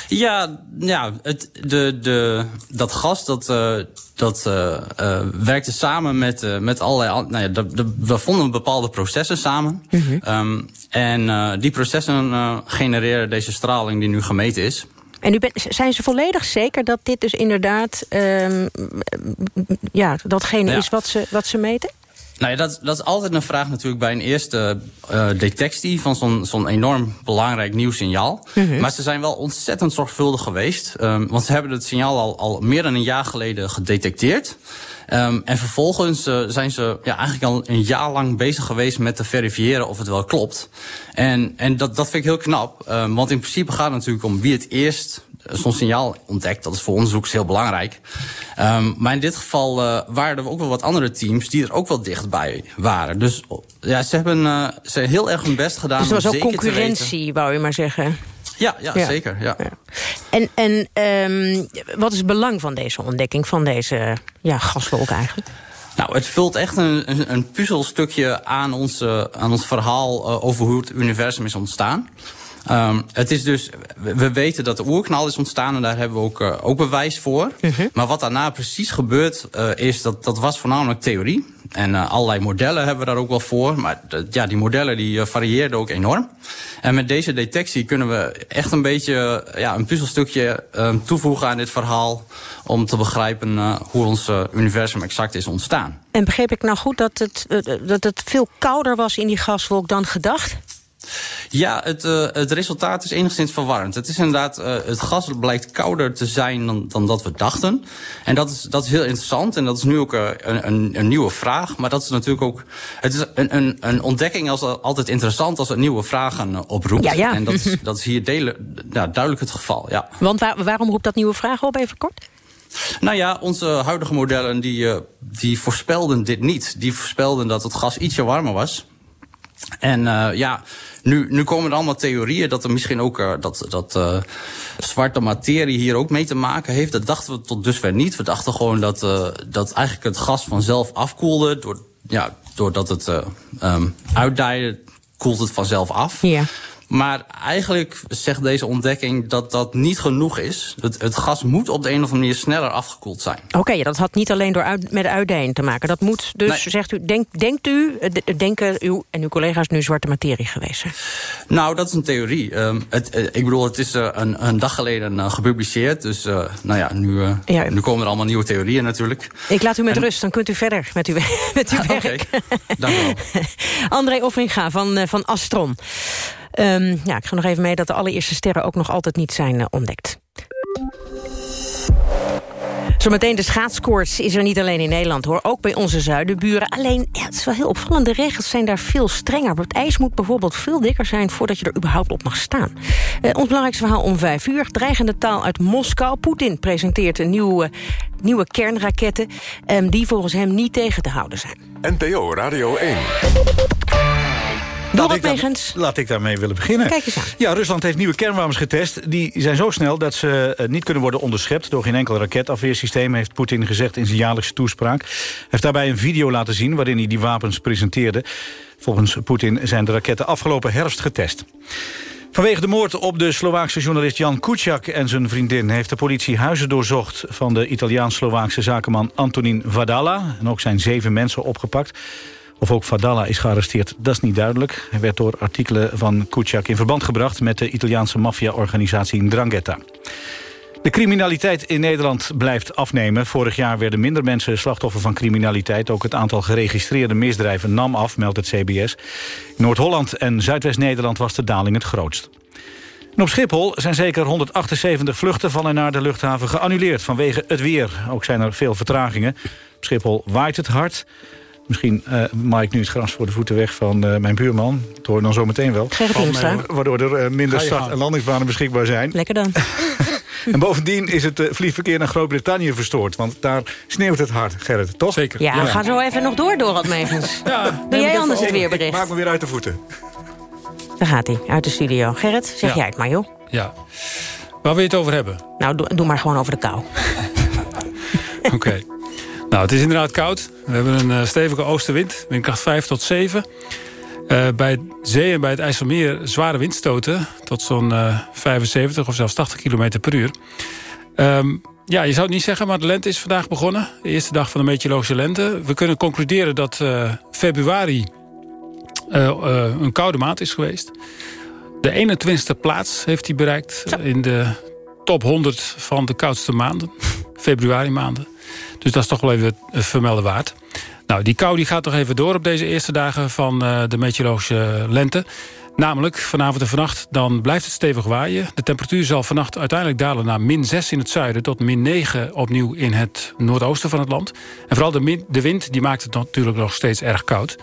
Ja, ja het, de, de, dat gas dat, uh, dat uh, uh, werkte samen met, met allerlei... Nou ja, de, de, we vonden bepaalde processen samen. Mhm. Um, en die processen genereren deze straling die nu gemeten is. En u bent, zijn ze volledig zeker dat dit dus inderdaad um, ja, datgene ja. is wat ze, wat ze meten? Nou ja, dat, dat is altijd een vraag natuurlijk bij een eerste uh, detectie van zo'n zo'n enorm belangrijk nieuw signaal. Mhm. Mm -hmm. Maar ze zijn wel ontzettend zorgvuldig geweest. Um, want ze hebben het signaal al, al meer dan een jaar geleden gedetecteerd. Um, en vervolgens uh, zijn ze ja, eigenlijk al een jaar lang bezig geweest met te verifiëren of het wel klopt. En, en dat, dat vind ik heel knap. Um, want in principe gaat het natuurlijk om wie het eerst zo'n signaal ontdekt. Dat is voor onderzoekers heel belangrijk. Um, maar in dit geval uh, waren er ook wel wat andere teams die er ook wel dichtbij waren. Dus ja, ze hebben, uh, ze hebben heel erg hun best gedaan. Dus er was om ook concurrentie, wou je maar zeggen. Ja, ja, ja, zeker. Ja. ja. En, en um, wat is het belang van deze ontdekking, van deze ja, gaswolk eigenlijk? Nou, het vult echt een, een, een puzzelstukje aan ons, uh, aan ons verhaal uh, over hoe het universum is ontstaan. Um, het is dus, we weten dat de oerknal is ontstaan en daar hebben we ook, uh, ook bewijs voor. Uh -huh. Maar wat daarna precies gebeurt, uh, is dat dat was voornamelijk theorie. En uh, allerlei modellen hebben we daar ook wel voor. Maar ja, die modellen die varieerden ook enorm. En met deze detectie kunnen we echt een beetje ja, een puzzelstukje um, toevoegen aan dit verhaal. Om te begrijpen hoe ons universum exact is ontstaan. En begreep ik nou goed dat het, dat het veel kouder was in die gaswolk dan gedacht? Ja, het, uh, het resultaat is enigszins verwarrend. Het is inderdaad, uh, het gas blijkt kouder te zijn dan, dan dat we dachten. En dat is, dat is heel interessant en dat is nu ook uh, een, een, een nieuwe vraag. Maar dat is natuurlijk ook, het is een, een, een ontdekking als altijd interessant als het nieuwe vragen oproept. Ja, ja. En dat is, dat is hier delen, duidelijk het geval, ja. Want waar, waarom roept dat nieuwe vragen op, even kort? Nou ja, onze huidige modellen die, die voorspelden dit niet. Die voorspelden dat het gas ietsje warmer was. En uh, ja, nu, nu komen er allemaal theorieën dat er misschien ook uh, dat, dat uh, zwarte materie hier ook mee te maken heeft. Dat dachten we tot dusver niet. We dachten gewoon dat, uh, dat eigenlijk het gas vanzelf afkoelde. Door, ja, doordat het um, uitdaaide, koelt het vanzelf af. Ja. Maar eigenlijk zegt deze ontdekking dat dat niet genoeg is. Het, het gas moet op de een of andere manier sneller afgekoeld zijn. Oké, dat had niet alleen door uit, met uitdijen te maken. Dat moet dus, Nee. zegt u, denk, denkt u, eh, de- denken u en uw collega's nu zwarte materie geweest zijn? Nou, dat is een theorie. Ehm, het, eh, ik bedoel, het is eh, een, een dag geleden gepubliceerd. Dus nou ja nu, Ja. nu komen er allemaal nieuwe theorieën natuurlijk. Ik laat u met En- rust, dan kunt u verder met uw, met uw Oké, werk. dank u wel. André Offringa van, van Astron. Ehm, ja, ik ga nog even mee dat de allereerste sterren ook nog altijd niet zijn eh, ontdekt. Zometeen de schaatskoorts is er niet alleen in Nederland, hoor. Ook bij onze zuidenburen. Alleen, het is wel heel opvallend. De regels zijn daar veel strenger. Het ijs moet bijvoorbeeld veel dikker zijn... voordat je er überhaupt op mag staan. Eh, ons belangrijkste verhaal om vijf uur. Dreigende taal uit Moskou. Poetin presenteert een nieuwe, nieuwe kernraketten... ehm, die volgens hem niet tegen te houden zijn. NPO Radio 1. Laat ik daarmee willen beginnen. Kijk eens aan. Ja, Rusland heeft nieuwe kernwapens getest. Die zijn zo snel dat ze eh, niet kunnen worden onderschept... door geen enkel raketafweersysteem, heeft Poetin gezegd in zijn jaarlijkse toespraak. Hij heeft daarbij een video laten zien waarin hij die wapens presenteerde. Volgens Poetin zijn de raketten afgelopen herfst getest. Vanwege de moord op de Slovaakse journalist Jan Kuciak en zijn vriendin... heeft de politie huizen doorzocht van de Italiaans-Slovaakse zakenman Antonin Vadala. En ook zijn zeven mensen opgepakt. Of ook Vadala is gearresteerd, dat is niet duidelijk. Hij werd door artikelen van Kuciak in verband gebracht... met de Italiaanse maffia-organisatie. De criminaliteit in Nederland blijft afnemen. Vorig jaar werden minder mensen slachtoffer van criminaliteit. Ook het aantal geregistreerde misdrijven nam af, meldt het CBS. In Noord-Holland en Zuidwest-Nederland was de daling het grootst. Op Schiphol zijn zeker 178 vluchten van en naar de luchthaven geannuleerd vanwege het weer. Ook zijn er veel vertragingen. Op Schiphol waait het hard. Misschien eh maak ik nu het gras voor de voeten weg van eh, mijn buurman. Dat hoor je dan zo meteen wel. Van, eh, Waardoor er minder start- en landingsbanen beschikbaar zijn. Lekker dan. En bovendien is het vliegverkeer naar Groot-Brittannië verstoord. Want daar sneeuwt het hard, Gerrit, toch? Zeker. Ja, ga zo even nog door, Dorot Megens. Doe jij anders het weerbericht? maak me weer uit de voeten. Daar gaat hij, uit de studio. Gerrit, zeg Ja. jij het maar, joh. Ja. Waar wil je het over hebben? Nou, doe, doe maar gewoon over de kou. Oké. Nou, het is inderdaad koud. We hebben een eh, stevige oostenwind, windkracht 5 tot 7. Eh, bij het zee en bij het IJsselmeer zware windstoten... tot zo'n eh, 75 of zelfs 80 km per uur. Ehm, ja, je zou het niet zeggen, maar de lente is vandaag begonnen. De eerste dag van de meteorologische lente. We kunnen concluderen dat eh, februari eh, eh, een koude maand is geweest. De 21ste plaats heeft hij bereikt in de top 100 van de koudste maanden. Februari maanden. Dus dat is toch wel even vermelden waard. Nou, die kou die gaat toch even door op deze eerste dagen van eh, de meteorologische lente. Namelijk vanavond en vannacht dan blijft het stevig waaien. De temperatuur zal vannacht uiteindelijk dalen naar min 6 in het zuiden... tot min 9 opnieuw in het noordoosten van het land. En vooral de, de wind die maakt het natuurlijk nog steeds erg koud.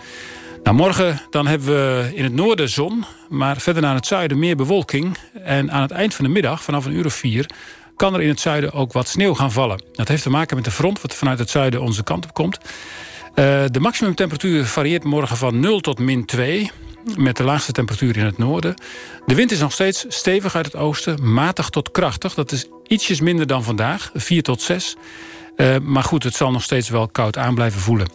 Nou, morgen dan hebben we in het noorden zon, maar verder naar het zuiden meer bewolking. En aan het eind van de middag, vanaf een uur of vier... kan er in het zuiden ook wat sneeuw gaan vallen. Dat heeft te maken met de front wat vanuit het zuiden onze kant op komt. Eh, de maximumtemperatuur varieert morgen van 0 tot min 2... met de laagste temperatuur in het noorden. De wind is nog steeds stevig uit het oosten, matig tot krachtig. Dat is ietsjes minder dan vandaag, 4 tot 6. Eh, maar goed, het zal nog steeds wel koud aan blijven voelen.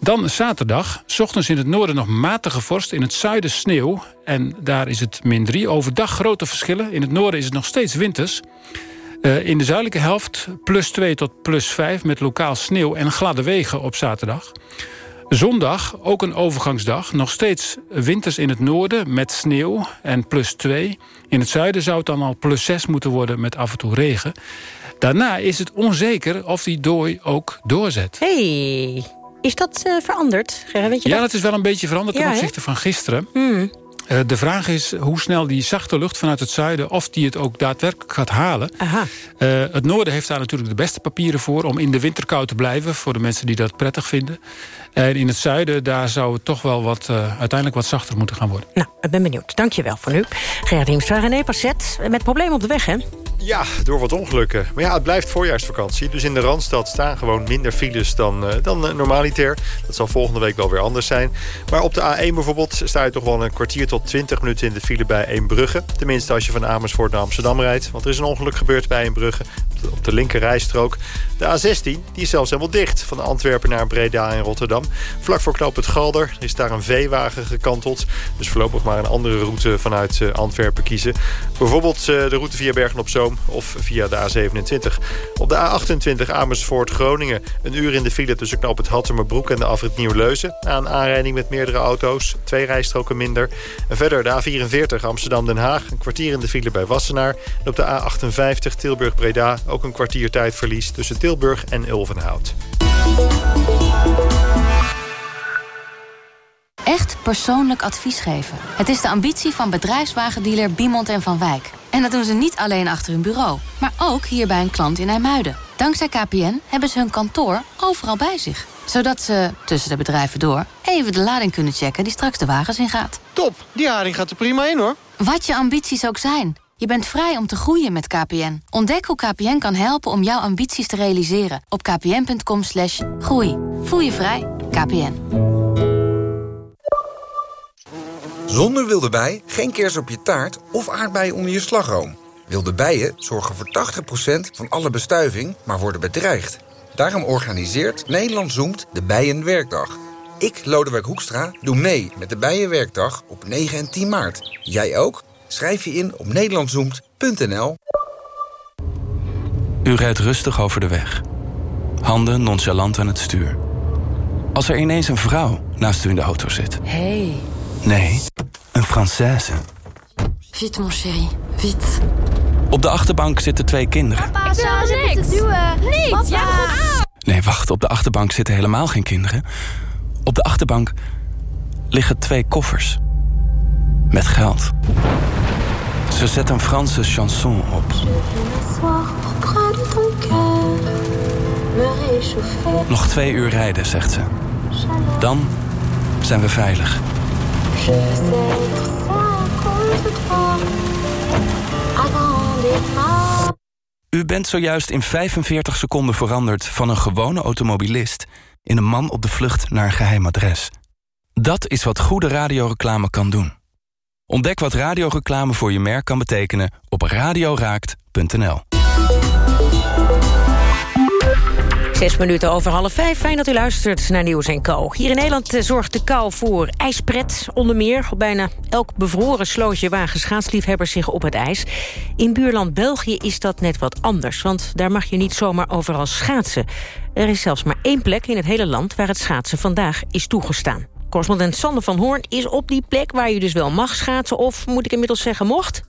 Dan zaterdag, ochtends in het noorden nog matige vorst. In het zuiden sneeuw en daar is het min 3. Overdag grote verschillen. In het noorden is het nog steeds winters. Eh, in de zuidelijke helft plus 2 tot plus 5 met lokaal sneeuw en gladde wegen op zaterdag. Zondag, ook een overgangsdag. Nog steeds winters in het noorden met sneeuw en plus 2. In het zuiden zou het dan al plus 6 moeten worden met af en toe regen. Daarna is het onzeker of die dooi ook doorzet. hey, is dat eh, veranderd? Weet je Ja, dat? dat is wel een beetje veranderd Ja, ten opzichte van gisteren. Hmm. Eh, de vraag is hoe snel die zachte lucht vanuit het zuiden... of die het ook daadwerkelijk gaat halen. Aha. Eh, het noorden heeft daar natuurlijk de beste papieren voor... om in de winterkou te blijven, voor de mensen die dat prettig vinden. En in het zuiden, daar zou het toch wel wat, eh, uiteindelijk wat zachter moeten gaan worden. Nou, ik ben benieuwd. Dank je wel voor nu. Gerrit Hiemstra, René Passet, met problemen op de weg, hè? Ja, door wat ongelukken. Maar ja, het blijft voorjaarsvakantie. Dus in de Randstad staan gewoon minder files dan, eh, dan eh, normaliter. Dat zal volgende week wel weer anders zijn. Maar op de A1 bijvoorbeeld sta je toch wel een kwartier tot 20 minuten in de file bij Eembrugge. Tenminste als je van Amersfoort naar Amsterdam rijdt. Want er is een ongeluk gebeurd bij Eembrugge. Op de, op de linkerrijstrook. De A16 die is zelfs helemaal dicht. Van Antwerpen naar Breda en Rotterdam. Vlak voor knoop het Galder is daar een veewagen gekanteld. Dus voorlopig maar een andere route vanuit uh, Antwerpen kiezen. Bijvoorbeeld uh, de route via Bergen-op-Zoom of via de A27. Op de A28 Amersfoort-Groningen. Een uur in de file tussen het Hattemerbroek en de afrit Nieuw-Leuzen. Een aanrijding met meerdere auto's. Twee rijstroken minder. En verder de A44 Amsterdam-Den Haag. Een kwartier in de file bij Wassenaar. En op de A58 Tilburg-Breda ook een kwartier tijdverlies tussen Tilburg en Ulvenhout. Echt persoonlijk advies geven. Het is de ambitie van bedrijfswagendealer Biemond en Van Wijk. En dat doen ze niet alleen achter hun bureau, maar ook hier bij een klant in IJmuiden. Dankzij KPN hebben ze hun kantoor overal bij zich. Zodat ze, tussen de bedrijven door, even de lading kunnen checken die straks de wagens ingaat. Top, die haring gaat er prima in hoor. Wat je ambities ook zijn. Je bent vrij om te groeien met KPN. Ontdek hoe KPN kan helpen om jouw ambities te realiseren. Op kpn.com slash groei. Voel je vrij. KPN. Zonder wilde bij geen kers op je taart of aardbeien onder je slagroom. Wilde bijen zorgen voor 80% van alle bestuiving, maar worden bedreigd. Daarom organiseert Nederland Zoomt de Bijenwerkdag. Ik, Lodewijk Hoekstra, doe mee met de Bijenwerkdag op 9 en 10 maart. Jij ook? Schrijf je in op nederlandzoemt.nl. U rijdt rustig over de weg. Handen nonchalant aan het stuur. Als er ineens een vrouw naast u in de auto zit. Hey. Nee, een Française. Vite, mon chéri. Vite. Op de achterbank zitten twee kinderen. Papa, ik wil niks. Niet, Papa. ja, goed. Nee, wacht, op de achterbank zitten helemaal geen kinderen. Op de achterbank liggen twee koffers. Met geld. Ze zet een Franse chanson op. Nog twee uur rijden, zegt ze. Dan zijn we veilig. U bent zojuist in 45 seconden veranderd van een gewone automobilist... in een man op de vlucht naar een geheim adres. Dat is wat goede radioreclame kan doen. Ontdek wat radioreclame voor je merk kan betekenen op radioraakt.nl. Zes minuten over half vijf. Fijn dat u luistert naar Nieuws en Co. Hier in Nederland eh, zorgt de kou voor ijspret. Onder meer op bijna elk bevroren slootje wagen schaatsliefhebbers zich op het ijs. In buurland België is dat net wat anders. Want daar mag je niet zomaar overal schaatsen. Er is zelfs maar één plek in het hele land waar het schaatsen vandaag is toegestaan. Correspondent Sander van Hoorn is op die plek waar je dus wel mag schaatsen... of moet ik inmiddels zeggen mocht?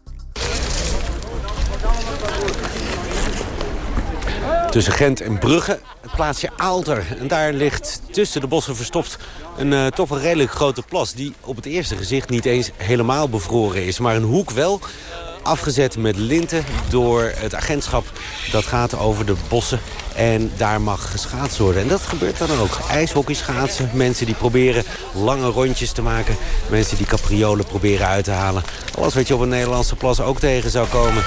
Tussen Gent en Brugge, het plaatsje Aalter. En daar ligt tussen de bossen verstopt een uh, toch wel redelijk grote plas... die op het eerste gezicht niet eens helemaal bevroren is. Maar een hoek wel, afgezet met linten door het agentschap. Dat gaat over de bossen en daar mag geschaatst worden. En dat gebeurt dan ook. IJshockey schaatsen, mensen die proberen lange rondjes te maken. Mensen die capriolen proberen uit te halen. Alles wat je op een Nederlandse plas ook tegen zou komen.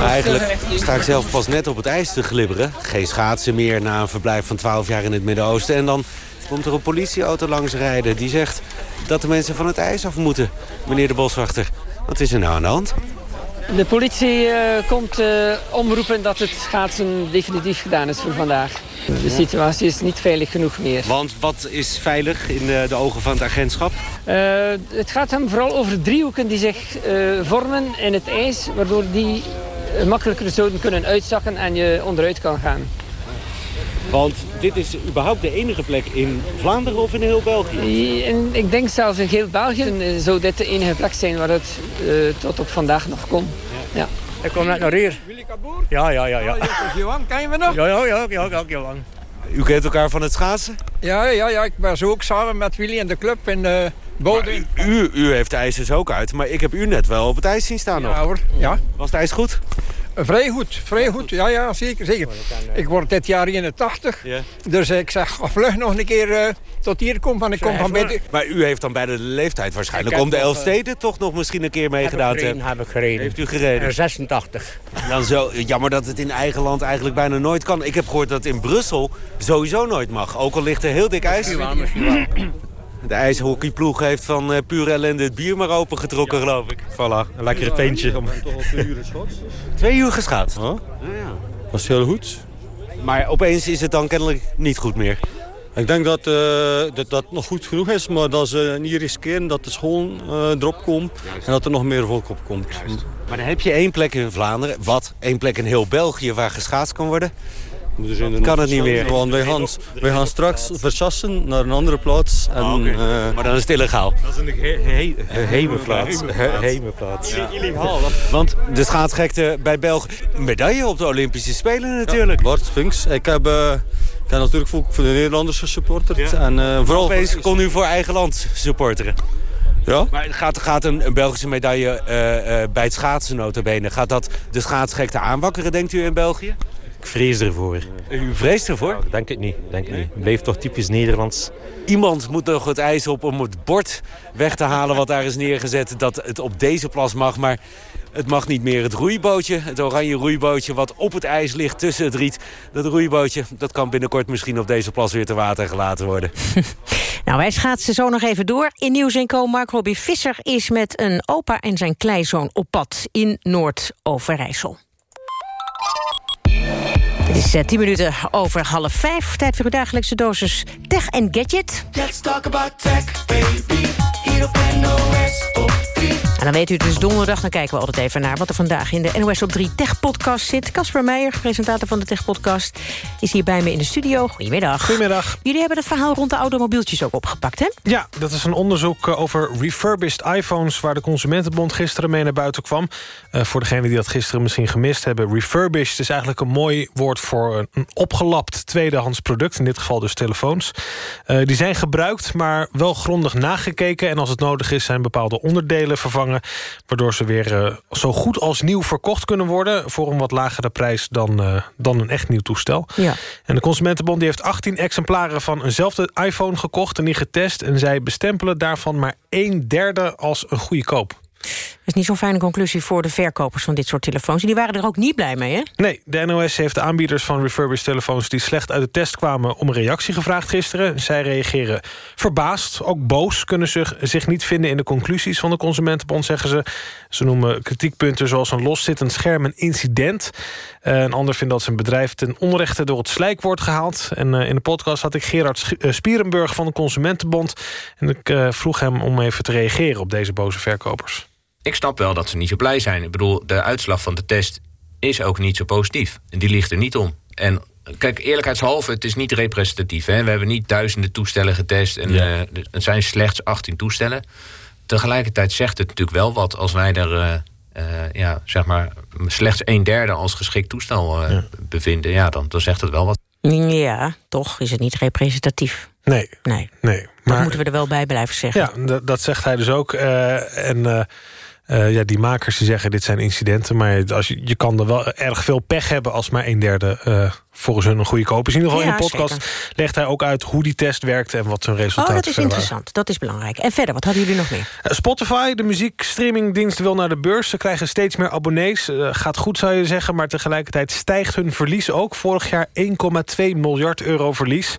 Eigenlijk sta ik zelf pas net op het ijs te glibberen. Geen schaatsen meer na een verblijf van 12 jaar in het Midden-Oosten. En dan komt er een politieauto langs rijden. Die zegt dat de mensen van het ijs af moeten. Meneer de boswachter, wat is er nou aan de hand? De politie uh, komt uh, omroepen dat het schaatsen definitief gedaan is voor vandaag. De situatie is niet veilig genoeg meer. Want wat is veilig in de, de ogen van het agentschap? Uh, het gaat hem vooral over driehoeken die zich vormen in het ijs... waardoor die makkelijker zouden kunnen uitzakken en je onderuit kan gaan. Want dit is überhaupt de enige plek in Vlaanderen of in heel België? En ik denk zelfs in heel België zou dit de enige plek zijn waar het uh, tot op vandaag nog kon. Ja. ja. Ik kom net naar hier. Willy Kaboer? Ja, ja, ja. ja. Oh, Johan, ken je me nog? Ja, ja, ja, ja, ja, Johan. U kent elkaar van het schaatsen? Ja, ja, ja. Ik was ook samen met Willy in de club in uh, Bodem. U, u heeft de ijs dus ook uit, maar ik heb u net wel op het ijs zien staan nog. Ja hoor, ja. Was het ijs goed? Vrij goed, vrij goed. Ja, ja, zeker, zeker. Ik word dit jaar 81. Ja. Dus ik zeg, vlug nog een keer uh, tot hier komen. Want ik kom van bij Maar u heeft dan bij de leeftijd waarschijnlijk om de Elfsteden toch nog misschien een keer meegedaan? Heb ik gereden. Heeft u gereden? Uh, 86. Dan zo, jammer dat het in eigen land eigenlijk bijna nooit kan. Ik heb gehoord dat in Brussel sowieso nooit mag. Ook al ligt er heel dik ijs. Misschien wel, misschien wel. De ijshockeyploeg heeft van uh, pure ellende het bier maar opengetrokken, ja. geloof ik. Voilà, een lekkere pintje. Om... toch al twee uur geschaatst? Twee uur geschaatst? Oh? Ja, Dat is heel goed. Maar opeens is het dan kennelijk niet goed meer. Ik denk dat, uh, dat dat nog goed genoeg is, maar dat ze niet riskeren dat de school uh, erop komt en dat er nog meer volk op komt. Juist. Maar dan heb je één plek in Vlaanderen, wat één plek in heel België waar geschaatst kan worden. Dus kan het niet meer. Want wij gaan, wij gaan straks versassen naar een andere plaats. En, okay. uh, maar dan is het illegaal. Dat is een geheime plaats. Geheime plaats. Ja. Illegaal. Want de schaatsgekte bij België... medaille op de Olympische Spelen natuurlijk. Ja, Bart Sphinx. Ik heb... Uh, ik heb natuurlijk voor, voor de Nederlanders gesupporterd. Ja. En, uh, vooral Opeens kon u voor eigen land supporteren. Ja. Maar gaat, gaat een, een Belgische medaille uh, uh, bij het schaatsen notabene... gaat dat de schaatsgekte aanwakkeren, denkt u, in België? Ik vrees ervoor. U vreest ervoor? Ja, denk het niet. Denk het niet. Blijft toch typisch Nederlands. Iemand moet nog het ijs op om het bord weg te halen wat daar is neergezet... dat het op deze plas mag, maar... Het mag niet meer het roeibootje, het oranje roeibootje... wat op het ijs ligt tussen het riet. Dat roeibootje dat kan binnenkort misschien op deze plas weer te water gelaten worden. nou, wij schaatsen zo nog even door. In Nieuws en Co. Mark Robbie Visser is met een opa en zijn kleinzoon op pad... in Noord-Overijssel. Het is uh, 10 minuten over half vijf. Tijd voor uw dagelijkse dosis tech gadget. Let's talk about tech, baby. Hier op NOS op 3. En dan weet u, het is donderdag, dan kijken we altijd even naar... wat er vandaag in de NOS op 3 Tech-podcast zit. Casper Meijer, presentator van de Tech-podcast, is hier bij me in de studio. Goedemiddag. Goedemiddag. Jullie hebben het verhaal rond de automobieltjes ook opgepakt, hè? Ja, dat is een onderzoek over refurbished iPhones... waar de Consumentenbond gisteren mee naar buiten kwam. Uh, voor degenen die dat gisteren misschien gemist hebben... refurbished is eigenlijk een mooi woord voor een opgelapt tweedehands product. In dit geval dus telefoons. Uh, die zijn gebruikt, maar wel grondig nagekeken... en als het nodig is zijn bepaalde onderdelen vervangen waardoor ze weer uh, zo goed als nieuw verkocht kunnen worden... voor een wat lagere prijs dan, uh, dan een echt nieuw toestel. Ja. En de Consumentenbond die heeft 18 exemplaren van eenzelfde iPhone gekocht... en die getest en zij bestempelen daarvan maar een derde als een goede koop. Is niet zo'n fijne conclusie voor de verkopers van dit soort telefoons. Die waren er ook niet blij mee, hè? Nee, de NOS heeft de aanbieders van refurbished telefoons... die slecht uit de test kwamen om een reactie gevraagd gisteren. Zij reageren verbaasd, ook boos. Kunnen zich, zich niet vinden in de conclusies van de Consumentenbond, zeggen ze. Ze noemen kritiekpunten zoals een loszittend scherm een incident. Uh, een ander vindt dat zijn bedrijf ten onrechte door het slijk wordt gehaald. En uh, in de podcast had ik Gerard Spierenburg van de Consumentenbond. En ik vroeg hem om even te reageren op deze boze verkopers. Ik snap wel dat ze niet zo blij zijn. Ik bedoel, de uitslag van de test is ook niet zo positief. En die ligt er niet om. En kijk, eerlijkheidshalve, het is niet representatief. Hè? We hebben niet duizenden toestellen getest. En ja. uh, het zijn slechts 18 toestellen. Tegelijkertijd zegt het natuurlijk wel wat als wij er... Uh, uh, ja, zeg maar, slechts een derde als geschikt toestel ja. bevinden. Ja, dan, dan zegt het wel wat. Ja, toch is het niet representatief. Nee. Nee. nee maar, dat moeten we er wel bij blijven zeggen. Ja, dat zegt hij dus ook. en... Uh, ja, die makers die zeggen dit zijn incidenten. Maar als je, je kan er wel erg veel pech hebben als maar een derde uh, volgens hun een goede koop is. In ieder geval ja, in de podcast zeker. legt hij ook uit hoe die test werkt en wat zijn resultaten Oh, dat is interessant. Waren. Dat is belangrijk. En verder, wat hadden jullie nog meer? Uh, Spotify, de muziekstreamingdienst, wil naar de beurs. Ze krijgen steeds meer abonnees. gaat goed, zou je zeggen. Maar tegelijkertijd stijgt hun verlies ook. Vorig jaar 1,2 miljard euro verlies.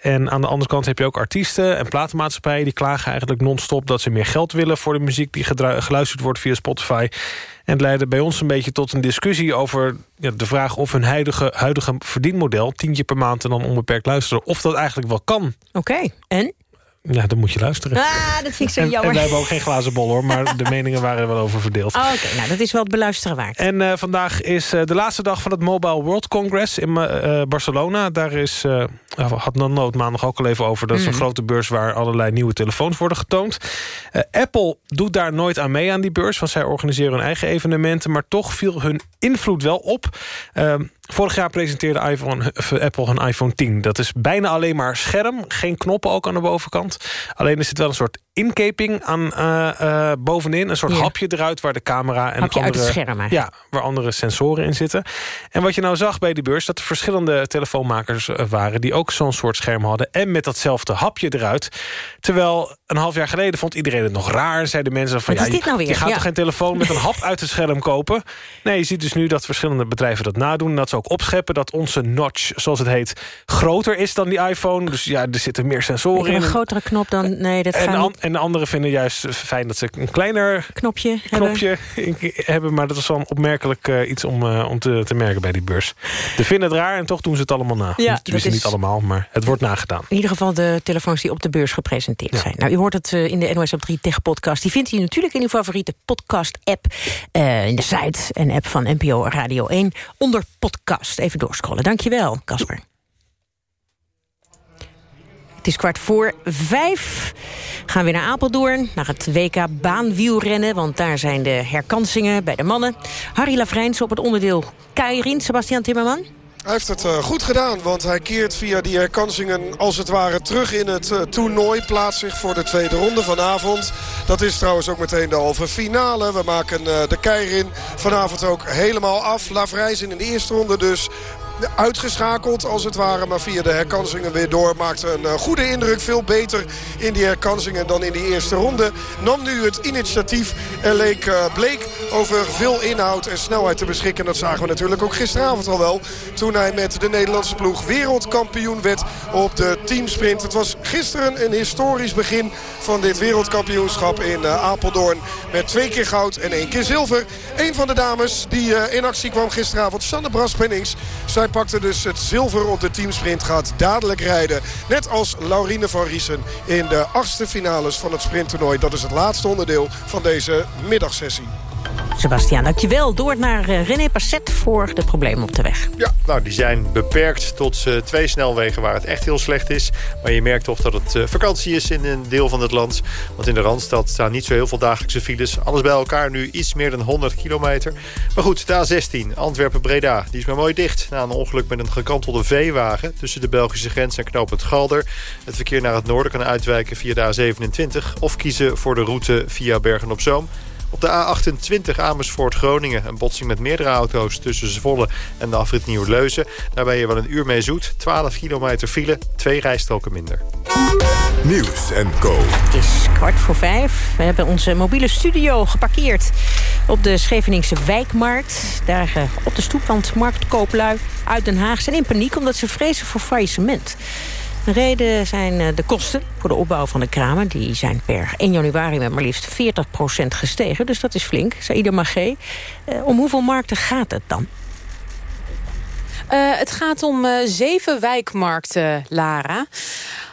En aan de andere kant heb je ook artiesten en platenmaatschappijen... die klagen eigenlijk non-stop dat ze meer geld willen... voor de muziek die geluisterd wordt via Spotify. En het leidde bij ons een beetje tot een discussie over ja, de vraag... of hun huidige, huidige verdienmodel, tientje per maand en dan onbeperkt luisteren... of dat eigenlijk wel kan. Oké, en? Ja, dan moet je luisteren. Ah, dat vind ik zo en, jammer. En wij hebben ook geen glazen bol, hoor. Maar de meningen waren er wel over verdeeld. Oh, Oké, okay. nou, dat is wel het beluisteren waard. En uh, vandaag is uh, de laatste dag van het Mobile World Congress in uh, Barcelona. Daar is, had Nando het maandag ook al even over. Dat is een mm. grote beurs waar allerlei nieuwe telefoons worden getoond. Apple doet daar nooit aan mee aan die beurs. Want zij organiseren hun eigen evenementen. Maar toch viel hun invloed wel op. Vorig jaar presenteerde iPhone, Apple een iPhone 10. Dat is bijna alleen maar scherm. Geen knoppen ook aan de bovenkant. Alleen is het wel een soort inkeping aan, eh, eh, bovenin. Een soort Ja. hapje eruit waar de camera en Hapje andere, het scherm. Ja, waar andere sensoren in zitten. En wat je nou zag bij die beurs... dat er verschillende telefoonmakers eh, waren... die ook zo'n soort scherm hadden. En met datzelfde hapje eruit. Terwijl een half jaar geleden vond iedereen het nog raar. Zeiden mensen van... Ja, dit je- nou weer? Je gaat Ja. toch geen telefoon met een hap uit het scherm kopen? Nee, je ziet dus nu dat verschillende bedrijven dat nadoen. Dat ze ook opscheppen dat onze notch, zoals het heet... groter is dan die iPhone. Dus ja, er zitten meer sensoren in. een grotere knop dan... Nee, dat En, gaat niet. En de anderen vinden juist fijn dat ze een kleiner knopje, knopje hebben. Maar dat is wel een opmerkelijk eh, iets om, eh, om te, te merken bij die beurs. Ze vinden het raar en toch doen ze het allemaal na. Ja, dat is- niet allemaal, maar het wordt nagedaan. In ieder geval de telefoons die op de beurs gepresenteerd zijn. Nou, u hoort het eh, in de NOS op 3 Tech podcast. Die vindt u natuurlijk in uw favoriete podcast-app. in de site en app van NPO Radio 1. Onder podcast. Even doorscrollen. Dankjewel, Casper. Het is kwart voor vijf. Gaan we naar Apeldoorn, naar het WK baanwielrennen... want daar zijn de herkansingen bij de mannen. Harry Lafrijns op het onderdeel Keirin. Sebastian Timmerman. Hij heeft het eh, goed gedaan, want hij keert via die herkansingen als het ware terug in het eh, toernooi. Plaatst zich voor de tweede ronde vanavond. Dat is trouwens ook meteen de halve finale. We maken eh, de Keirin vanavond ook helemaal af. Lavrijzen in de eerste ronde dus uitgeschakeld als het ware. Maar via de herkansingen weer door. Maakte een eh, goede indruk. Veel beter in die herkansingen dan in die eerste ronde. Nam nu het initiatief en leek, eh, bleek over veel inhoud en snelheid te beschikken. Dat zagen we natuurlijk ook gisteravond al wel. Toen hij met de Nederlandse ploeg wereldkampioen werd op de teamsprint. Het was gisteren een historisch begin van dit wereldkampioenschap in eh, Apeldoorn. Met twee keer goud en één keer zilver. Een van de dames die in actie kwam gisteravond, Sanne Braspennings. Zij pakte dus het zilver op de teamsprint. Gaat dadelijk rijden. Net als Laurine van Riesen in de achtste finales van het sprinttoernooi. Dat is het laatste onderdeel van deze middagsessie. Sebastian, dankjewel. Door naar eh, René Passet voor de problemen op de weg. Ja, nou die zijn beperkt tot eh, twee snelwegen waar het echt heel slecht is. Maar je merkt toch dat het eh, vakantie is in een deel van het land. Want in de Randstad staan niet zo heel veel dagelijkse files. Alles bij elkaar nu iets meer dan 100 kilometer. Maar goed, de A16, Antwerpen-Breda, die is maar mooi dicht. Na een ongeluk met een gekantelde veewagen tussen de Belgische grens en knooppunt Galder. Het verkeer naar het noorden kan uitwijken via de A27... of kiezen voor de route via Bergen-op-Zoom. Op de A28 Amersfoort-Groningen een botsing met meerdere auto's tussen Zwolle en de afrit Nieuw-Leuzen. Daar ben je wel een uur mee zoet. 12 kilometer file, twee rijstroken minder. Nieuws en Co. Het is kwart voor vijf. We hebben onze mobiele studio geparkeerd op de Scheveningse wijkmarkt. Daar eh, op de stoep, want marktkooplui uit Den Haag zijn in paniek... omdat ze vrezen voor faillissement. De reden zijn eh, de kosten voor de opbouw van de kramen. Die zijn per 1 januari met maar liefst 40% gestegen. Dus dat is flink, Saïda Magé. Eh, om hoeveel markten gaat het dan? Eh, het gaat om zeven wijkmarkten, Lara.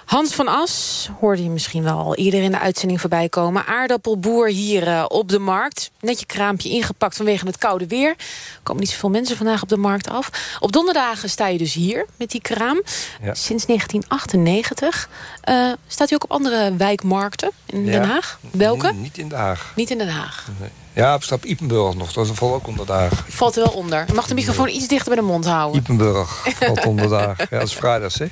Hans van As, hoorde je misschien wel al eerder in de uitzending voorbij komen. Aardappelboer hier eh, op de markt. Net je kraampje ingepakt vanwege het koude weer. Er komen niet zoveel mensen vandaag op de markt af. Op donderdagen sta je dus hier met die kraam. Ja. Sinds 1998. Eh, staat u ook op andere wijkmarkten in Den Ja. Haag? Welke? Niet in Den Haag. Niet in Den Haag. Nee. Ja, op stap Ipenburg nog. Dat valt ook onder. Valt er wel onder. U mag de microfoon iets dichter bij de mond houden. Ipenburg valt onder. Ja, dat is vrijdags, hè?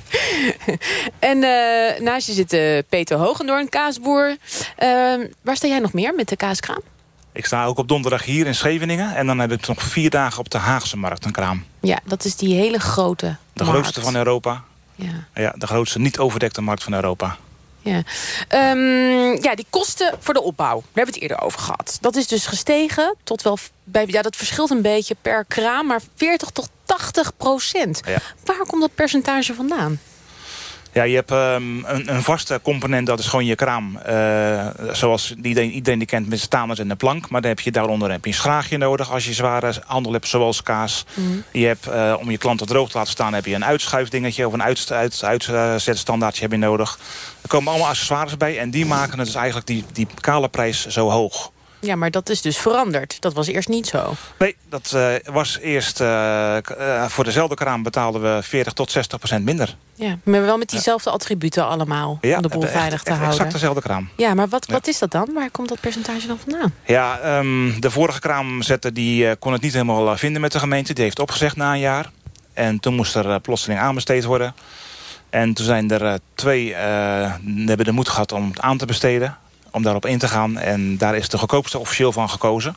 En eh, naast je zit eh, Peter Hogendoorn, kaasboer. Ehm, waar sta jij nog meer met de kaaskraam? Ik sta ook op donderdag hier in Scheveningen. En dan heb ik nog vier dagen op de Haagse markt een kraam. Ja, dat is die hele grote De markt. grootste van Europa. Ja. Ja, de grootste niet overdekte markt van Europa. Ja. Ehm, ja, die kosten voor de opbouw. Daar hebben we het eerder over gehad. Dat is dus gestegen tot wel... Bij, ja, dat verschilt een beetje per kraam, maar 40 tot 80 procent. Ja. Waar komt dat percentage vandaan? Ja, je hebt ehm, een, een vaste component, dat is gewoon je kraam. Eh, zoals iedereen, iedereen die kent met staners en de plank. Maar dan heb je, daaronder heb je een schraagje nodig als je zware handel hebt, zoals kaas. Mm. Je hebt, eh, om je klanten droog te laten staan, heb je een uitschuifdingetje of een uit, uit, uitzetstandaardje heb je nodig. Er komen allemaal accessoires bij en die maken het dus eigenlijk die, die kale prijs zo hoog. Ja, maar dat is dus veranderd. Dat was eerst niet zo. Nee, dat eh, was eerst... eh, eh, voor dezelfde kraam betaalden we 40 tot 60 procent minder. Ja, maar wel met diezelfde attributen allemaal. om de boel echt- veilig te echt houden. Exact dezelfde kraam. Ja, maar wat, wat is dat dan? Waar komt dat percentage dan vandaan? Ja, ehm, de vorige kraamzetter die, kon het niet helemaal vinden met de gemeente. Die heeft opgezegd na een jaar. En toen moest er plotseling aanbesteed worden. En toen zijn er twee, hebben de moed gehad om het aan te besteden. Om daarop in te gaan. En daar is de goedkoopste officieel van gekozen.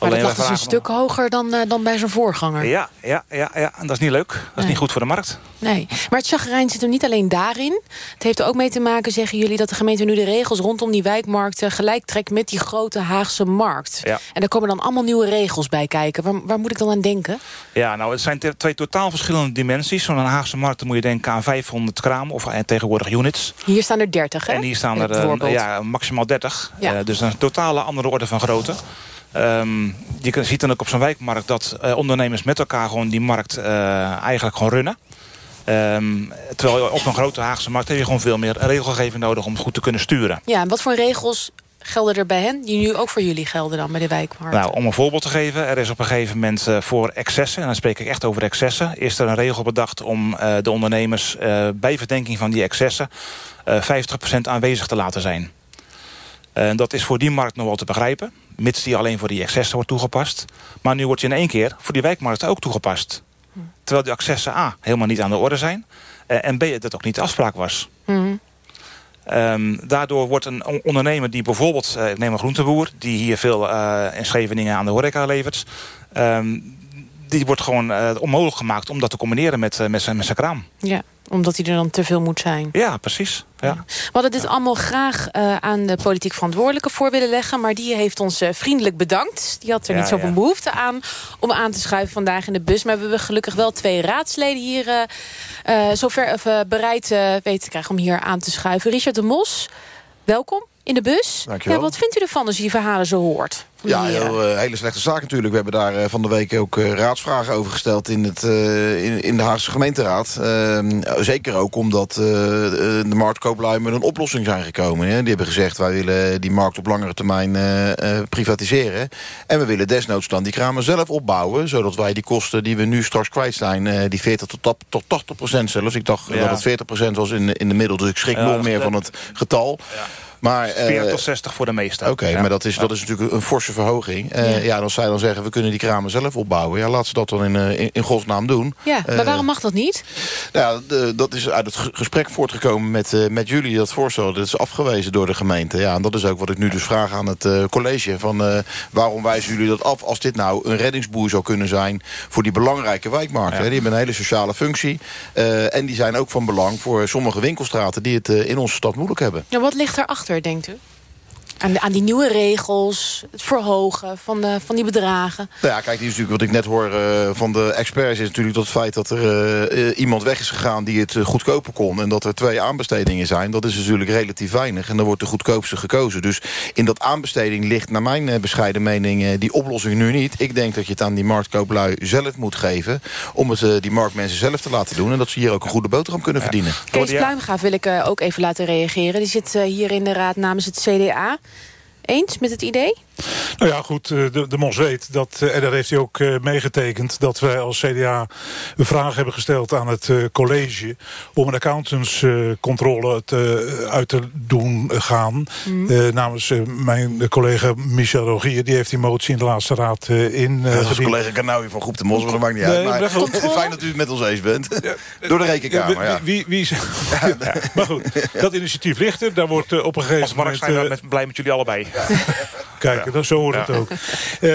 Maar dat lag dus een stuk hoger dan, eh, dan bij zijn voorganger. Ja, ja, ja, ja, en dat is niet leuk. Dat is niet goed voor de markt. Nee, maar het chagrijn zit er niet alleen daarin. Het heeft er ook mee te maken, zeggen jullie... dat de gemeente nu de regels rondom die wijkmarkten... gelijk trekt met die grote Haagse markt. Ja. En daar komen dan allemaal nieuwe regels bij kijken. Waar, waar moet ik dan aan denken? Ja, nou, het zijn twee totaal verschillende dimensies. Zo'n Haagse markt moet je denken aan 500 kraam of eh, tegenwoordig units. Hier staan er 30, hè? En hier staan er eh, ja, maximaal 30. Ja. Dus een totale andere orde van grootte. Ehm, je ziet dan ook op zo'n wijkmarkt dat eh, ondernemers met elkaar gewoon die markt eh, eigenlijk gewoon runnen. Ehm, terwijl op een grote Haagse markt heb je gewoon veel meer regelgeving nodig om het goed te kunnen sturen. Ja, en wat voor regels gelden er bij hen... die nu ook voor jullie gelden dan bij de wijkmarkt? Nou, om een voorbeeld te geven, er is op een gegeven moment eh, voor excessen... en dan spreek ik echt over excessen... is er een regel bedacht om de ondernemers bij verdenking van die excessen... eh 50% aanwezig te laten zijn. Dat is voor die markt nog wel te begrijpen... mits die alleen voor die excessen wordt toegepast. Maar nu wordt je in één keer voor die wijkmarkt ook toegepast. Terwijl die excessen A helemaal niet aan de orde zijn... eh, en B dat ook niet de afspraak was. Mhm. Ehm, daardoor wordt een on- ondernemer die bijvoorbeeld, eh, ik neem een groenteboer... die hier veel eh in Scheveningen aan de horeca levert... ehm, die wordt gewoon eh, onmogelijk gemaakt om dat te combineren met, eh, met, zijn, met zijn kraam. Ja, omdat hij er dan te veel moet zijn. Ja, precies. Ja. We hadden dit allemaal graag eh, aan de politiek verantwoordelijke voor willen leggen... maar die heeft ons eh, vriendelijk bedankt. Die had er Ja, niet zoveel behoefte aan om aan te schuiven vandaag in de bus. Maar we hebben gelukkig wel twee raadsleden hier eh, zover eh, bereid weten te krijgen om hier aan te schuiven. Richard de Mos, welkom in de bus. Dankjewel. Ja, wat vindt u ervan als u die verhalen zo hoort? Ja, heel, eh, hele slechte zaak natuurlijk. We hebben daar eh, van de week ook eh, raadsvragen over gesteld in, het, in, in de Haagse gemeenteraad. Ehm, zeker ook omdat de marktkooplui met een oplossing zijn gekomen. Hè. Die hebben gezegd, wij willen die markt op langere termijn privatiseren. En we willen desnoods dan die kramen zelf opbouwen. Zodat wij die kosten die we nu straks kwijt zijn... die 40 tot, tot 80 procent zelfs. Ik dacht Ja. dat het 40 procent was in, in de middel. Dus ik schrik Ja, nog meer van het getal. Maar, eh, 40 tot 60 voor de meeste. Oké, Ja. maar dat is, dat is natuurlijk een forse verhoging. Eh, Ja. ja. als zij dan zeggen, we kunnen die kramen zelf opbouwen... ja, laat ze dat dan in, eh, in, in godsnaam doen. ja, maar Eh, waarom mag dat niet? nou de- dat is uit het ge- gesprek voortgekomen met, eh, met jullie, dat voorstel. Dat is afgewezen door de gemeente. Ja, en dat is ook wat ik nu dus vraag aan het eh, college. Van, eh, waarom wijzen jullie dat af als dit nou een reddingsboei zou kunnen zijn... voor die belangrijke wijkmarkten? hè? Die hebben een hele sociale functie. eh, en die zijn ook van belang voor sommige winkelstraten... die het eh, in onze stad moeilijk hebben. Ja, wat ligt erachter, denkt u? Aan, de- aan die nieuwe regels, het verhogen van, de, van die bedragen. Nou ja, kijk, die is natuurlijk wat ik net hoor eh, van de experts... is natuurlijk dat het feit dat er eh, iemand weg is gegaan die het eh, goedkoper kon... en dat er twee aanbestedingen zijn, dat is natuurlijk relatief weinig. En dan wordt de goedkoopste gekozen. Dus in dat aanbesteding ligt, naar mijn bescheiden mening... die oplossing nu niet. Ik denk dat je het aan die marktkooplui zelf moet geven... om het die marktmensen zelf te laten doen... en dat ze hier ook een goede boterham kunnen verdienen. Kees Pluimgaaf wil ik ook even laten reageren. Die zit hier in de raad namens het CDA. Eens met het idee? Nou ja, goed, eh, de, de Mos weet, dat, eh, en daar heeft hij ook eh, meegetekend... dat wij als CDA een vraag hebben gesteld aan het eh, college... om een accountantscontrole te, uit te doen gaan. Eh, namens mijn collega Michel Rogier, die heeft die motie in de laatste raad eh in eh, als collega Kanouwi van Groep de Mos, maar dat maakt niet Nee, uit. Maar fijn dat u het met ons eens bent. Door de rekenkamer, ja. Wie, wie, wie, maar goed, dat initiatief ligt er. Daar wordt op een gegeven Als moment... zijn we met, blij met jullie allebei. Kijk, dat, zo hoort het Ja. ook. Eh,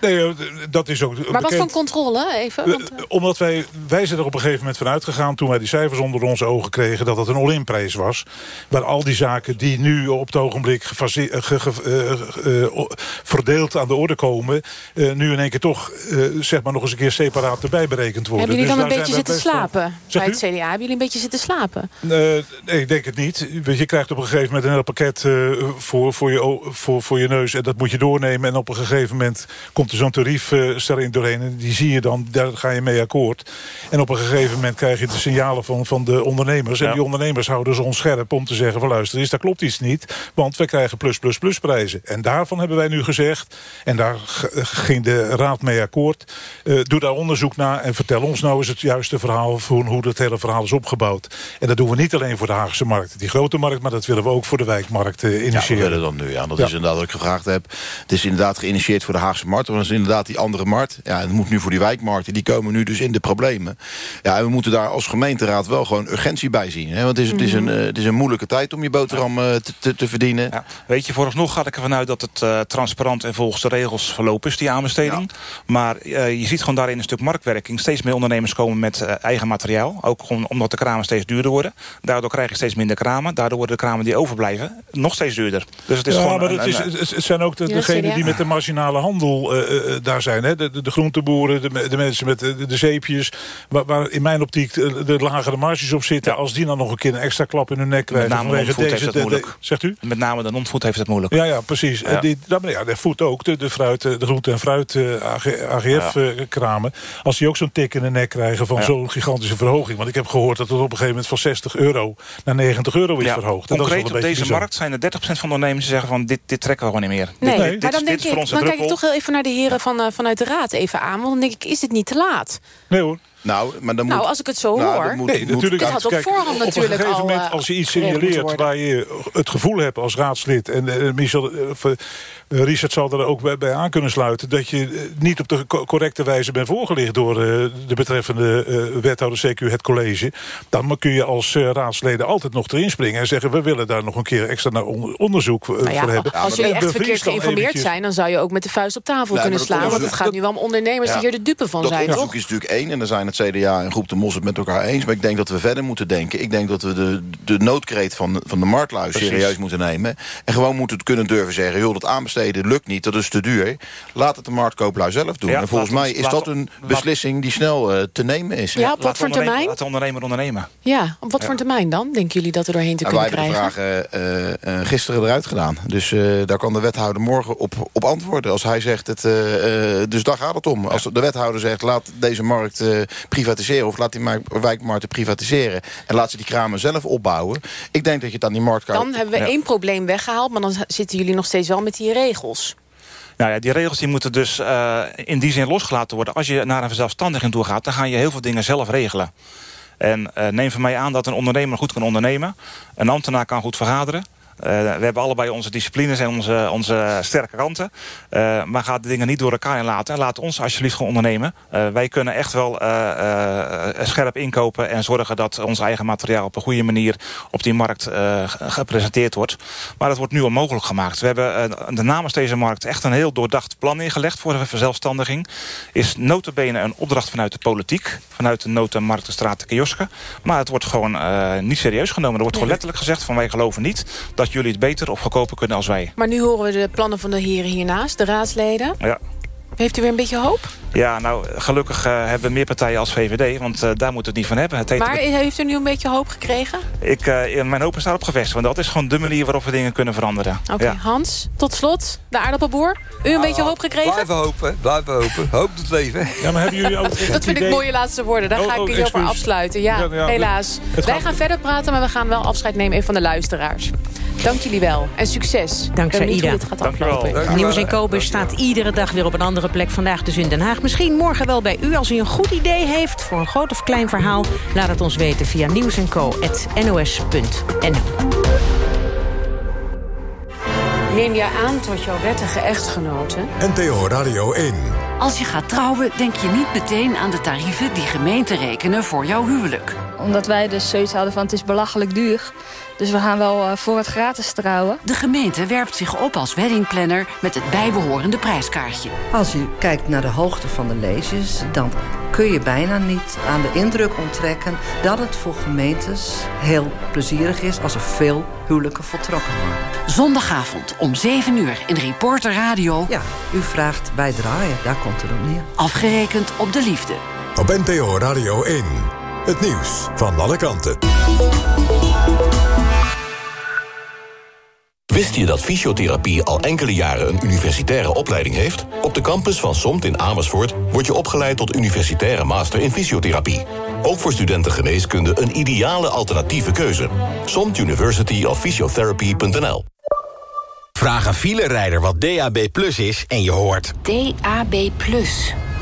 nee, eh, dat is ook Maar wat voor controle, even? Want, Eh, Omdat wij, wij zijn er op een gegeven moment van uitgegaan... toen wij die cijfers onder onze ogen kregen... dat het een all-in-prijs was. Waar al die zaken die nu op het ogenblik ge- ge- verdeeld aan de orde komen... eh, nu in één keer toch eh, zeg maar nog eens een keer separaat erbij berekend worden. hebben jullie dan Dus een beetje zitten slapen bij het CDA? Hebben jullie een beetje zitten slapen? Eh, nee, ik denk het niet. Want je krijgt op een gegeven moment een heel pakket eh, voor, voor, je, voor, voor je neus. En dat moet je doornemen. En op een gegeven moment komt er zo'n tariefstelling doorheen. En die zie je dan, daar ga je mee akkoord. En op een gegeven moment krijg je de signalen van, van de ondernemers. En die ondernemers houden ze ons scherp om te zeggen van luister eens, daar klopt iets niet. Want we krijgen plus plus plus prijzen. En daarvan hebben wij nu gezegd, en daar ging de raad mee akkoord. eh, doe daar onderzoek naar en vertel ons nou eens het juiste verhaal van hoe dat hele verhaal is opgebouwd. En dat doen we niet alleen voor de Haagse markt, die grote markt, maar dat willen we ook voor de wijkmarkt eh, Ja, we initiëren. willen dan nu. Ja, dat Ja. is inderdaad wat ik gevraagd heb. Het is inderdaad geïnitieerd voor de Haagse markt. Maar dat is inderdaad die andere markt. Ja, het moet nu voor die wijkmarkten. Die komen nu dus in de problemen. Ja, en we moeten daar als gemeenteraad wel gewoon urgentie bij zien. Hè? Want het is, het, is een, eh, het is een moeilijke tijd om je boterham eh, te, te, te verdienen. Ja. Weet je, vooralsnog ga ik ervan uit dat het eh, transparant en volgens de regels verlopen is, die aanbesteding. Maar eh, je ziet gewoon daarin een stuk marktwerking. Steeds meer ondernemers komen met eigen materiaal. Ook gewoon omdat de kramen steeds duurder worden. Daardoor krijg je steeds minder kramen. Daardoor worden de kramen die overblijven nog steeds duurder. Dus het is ja, gewoon maar een- het, is, een- het zijn ook de, Degenen die met de marginale handel eh, eh, daar zijn. Hè? De, de, de groenteboeren, de, me- de mensen met de, de zeepjes... Waar, waar in mijn optiek de, de lagere marges op zitten... als die dan nog een keer een extra klap in hun nek met krijgen... name de non-food heeft deze... het de- de- moeilijk. zegt u? Met name de non-food heeft het moeilijk. Ja, ja, precies. Ja. Die, dat, ja, de voet ook, de, de, fruit, eh, de groente- en fruit-AGF-kramen. als die ook zo'n tik in de nek krijgen van Ja. zo'n gigantische verhoging. Want ik heb gehoord dat het op een gegeven moment van 60 euro naar 90 euro is Ja, verhoogd. En dat is concreet op deze bizar. markt zijn er 30% van de ondernemers die zeggen van dit, dit trekken we gewoon niet meer. Nee, Dit, maar dan, denk ik, dan kijk ik toch heel even naar de heren van, eh, vanuit de raad even aan. Want dan denk ik, is dit niet te laat? Nee hoor. Nou, maar dan Nou, moet... als ik het zo Nou, hoor... dat moet- Nee, natuurlijk. Dit had op Kijk, voorhand op natuurlijk een gegeven al, moment, eh, als je iets signaleert waar je het gevoel hebt als raadslid... en eh, Michel, eh, eh, Richard zal er ook bij, bij aan kunnen sluiten... dat je eh, niet op de co- correcte wijze bent voorgelicht... door eh, de betreffende eh, wethouder CQ het college... dan kun je als eh, raadsleden altijd nog erin springen... en zeggen, we willen daar nog een keer extra naar on- onderzoek eh, Nou ja, voor hebben. als jullie echt verkeerd geïnformeerd eventjes. zijn... dan zou je ook met de vuist op tafel Nee, kunnen dat slaan. Want het onderzoek- gaat nu wel om ondernemers die hier de dupe van dat zijn, onderzoek toch? is natuurlijk één. En daar zijn het CDA en Groep de Mos het met elkaar eens. Maar ik denk dat we verder moeten denken. Ik denk dat we de, de noodkreet van, de- van de marktlui serieus moeten nemen. En gewoon moeten kunnen durven zeggen... joh, dat aanbesteden lukt niet, dat is te duur. Laat het de marktkooplui zelf doen. Ja, en volgens mij ons- is dat een beslissing die snel eh, te nemen is. Ja, op wat Laat de voor ondernemer- termijn? Laat de ondernemer ondernemen. Ja, op wat voor termijn dan? Denken jullie dat we doorheen te En wij kunnen hebben de krijgen? vragen eh, eh, gisteren eruit gedaan. Dus eh, daar kan de wethouder morgen op, op antwoorden. Als hij zegt, het, eh, eh, dus daar gaat het om. Als de wethouder zegt, laat deze markt eh, privatiseren... of laat die markt- wijkmarkten privatiseren... en laat ze die kramen zelf opbouwen. Ik denk dat je het aan die markt kan... Dan hebben we Ja. één probleem weggehaald... maar dan zitten jullie nog steeds wel met die regels. Nou ja, die regels die moeten dus eh, in die zin losgelaten worden. Als je naar een verzelfstandiging toe gaat, dan ga je heel veel dingen zelf regelen. En eh, neem van mij aan dat een ondernemer goed kan ondernemen. Een ambtenaar kan goed vergaderen. Eh, we hebben allebei onze disciplines en onze, onze sterke kanten. Eh, maar ga de dingen niet door elkaar laten. En laat ons alsjeblieft gewoon ondernemen. Eh, wij kunnen echt wel scherp inkopen en zorgen dat ons eigen materiaal op een goede manier op die markt ge- gepresenteerd wordt. Maar dat wordt nu onmogelijk gemaakt. We hebben de namens deze markt echt een heel doordacht plan neergelegd voor de verzelfstandiging. Is notabene een opdracht vanuit de politiek. Vanuit de noten, markten, straten, kiosken. Maar het wordt gewoon niet serieus genomen. Er wordt gewoon letterlijk gezegd van wij geloven niet dat jullie het beter of goedkoper kunnen als wij. Maar nu horen we de plannen van de heren hiernaast, de raadsleden. Ja. Heeft u weer een beetje hoop? Ja, nou, gelukkig eh, hebben we meer partijen als VVD, want eh, daar moeten we het niet van hebben. Het heet Maar heeft u nu een beetje hoop gekregen? ik, eh, mijn hoop is daarop gevestigd, want dat is gewoon de manier waarop we dingen kunnen veranderen. Oké, Ja. Hans, tot slot, de aardappelboer. U een beetje hoop gekregen? Blijven hopen, blijven hopen. Hoop het leven. Ja, maar hebben jullie ook Dat vind ik mooie laatste woorden. Daar Oh, ga ik oh, jullie over afsluiten. Ja, Ja, ja, helaas. Wij gaat- gaan verder praten, maar we gaan wel afscheid nemen even van de luisteraars. Dank jullie wel en succes. Dankzij Ida. hoe dit gaat aflopen. Nieuws en Kobus staat iedere dag weer op een andere plek. Vandaag dus in Den Haag. Misschien morgen wel bij u. Als u een goed idee heeft voor een groot of klein verhaal... laat het ons weten via nieuwsenco.nos.nl. Neem je aan tot jouw wettige echtgenote? NPO Radio 1. Als je gaat trouwen, denk je niet meteen aan de tarieven die gemeenten rekenen voor jouw huwelijk. Omdat wij dus zoiets hadden van het is belachelijk duur. Dus we gaan wel eh, voor het gratis trouwen. De gemeente werpt zich op als weddingplanner met het bijbehorende prijskaartje. Als u kijkt naar de hoogte van de leesjes... dan kun je bijna niet aan de indruk onttrekken... dat het voor gemeentes heel plezierig is... als er veel huwelijken voltrokken worden. Zondagavond om 7 uur in Reporter Radio. Ja, u vraagt wij draaien, daar komt het op neer. Afgerekend op de liefde. Op NPO Radio 1. Het nieuws van alle kanten. Wist je dat fysiotherapie al enkele jaren een universitaire opleiding heeft? Op de campus van SOMT in Amersfoort word je opgeleid tot universitaire master in fysiotherapie. Ook voor studenten geneeskunde een ideale alternatieve keuze. SOMT University of Physiotherapy.nl Vraag een filerijder wat DAB Plus is en je hoort... DAB+.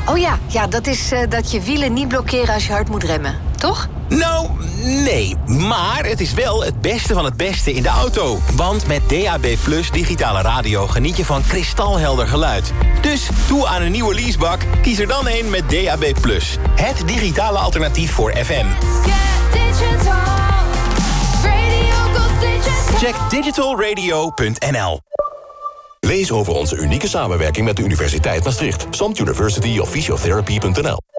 Oh ja, ja dat is eh, dat je wielen niet blokkeren als je hard moet remmen. Toch? Nou, nee. Maar het is wel het beste van het beste in de auto. Want met DAB Plus digitale radio geniet je van kristalhelder geluid. Dus toe aan een nieuwe leasebak. Kies er dan een met DAB Plus. Het digitale alternatief voor FM. Check digitalradio.nl Lees over onze unieke samenwerking met de Universiteit Maastricht. Samt University of Physiotherapy.nl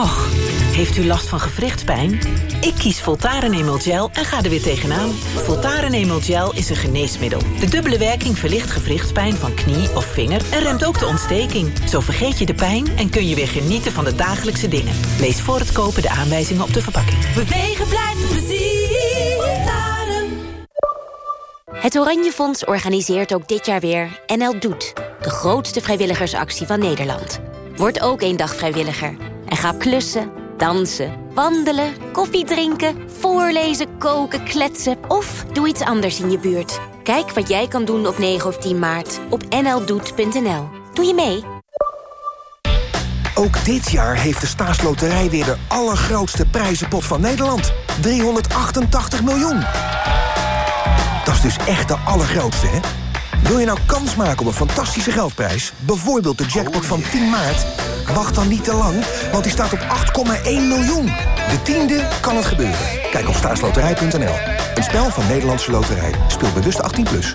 Och, heeft u last van gewrichtspijn? Ik kies Voltaren Emel Gel en ga er weer tegenaan. Voltaren Emel Gel is een geneesmiddel. De dubbele werking verlicht gewrichtspijn van knie of vinger... en remt ook de ontsteking. Zo vergeet je de pijn en kun je weer genieten van de dagelijkse dingen. Lees voor het kopen de aanwijzingen op de verpakking. Bewegen blijft plezier. Voltaren. Het Oranje Fonds organiseert ook dit jaar weer NL Doet. De grootste vrijwilligersactie van Nederland. Word ook één dag vrijwilliger. En ga klussen, dansen, wandelen, koffie drinken... voorlezen, koken, kletsen of doe iets anders in je buurt. Kijk wat jij kan doen op 9 of 10 maart op nldoet.nl. Doe je mee? Ook dit jaar heeft de staatsloterij weer de allergrootste prijzenpot van Nederland. 388 miljoen. Dat is dus echt de allergrootste, hè? Wil je nou kans maken op een fantastische geldprijs? Bijvoorbeeld de jackpot van 10 maart? Wacht dan niet te lang, want die staat op 8,1 miljoen. De tiende kan het gebeuren. Kijk op staatsloterij.nl. Een spel van Nederlandse Loterij. Speel bewust 18+. Plus.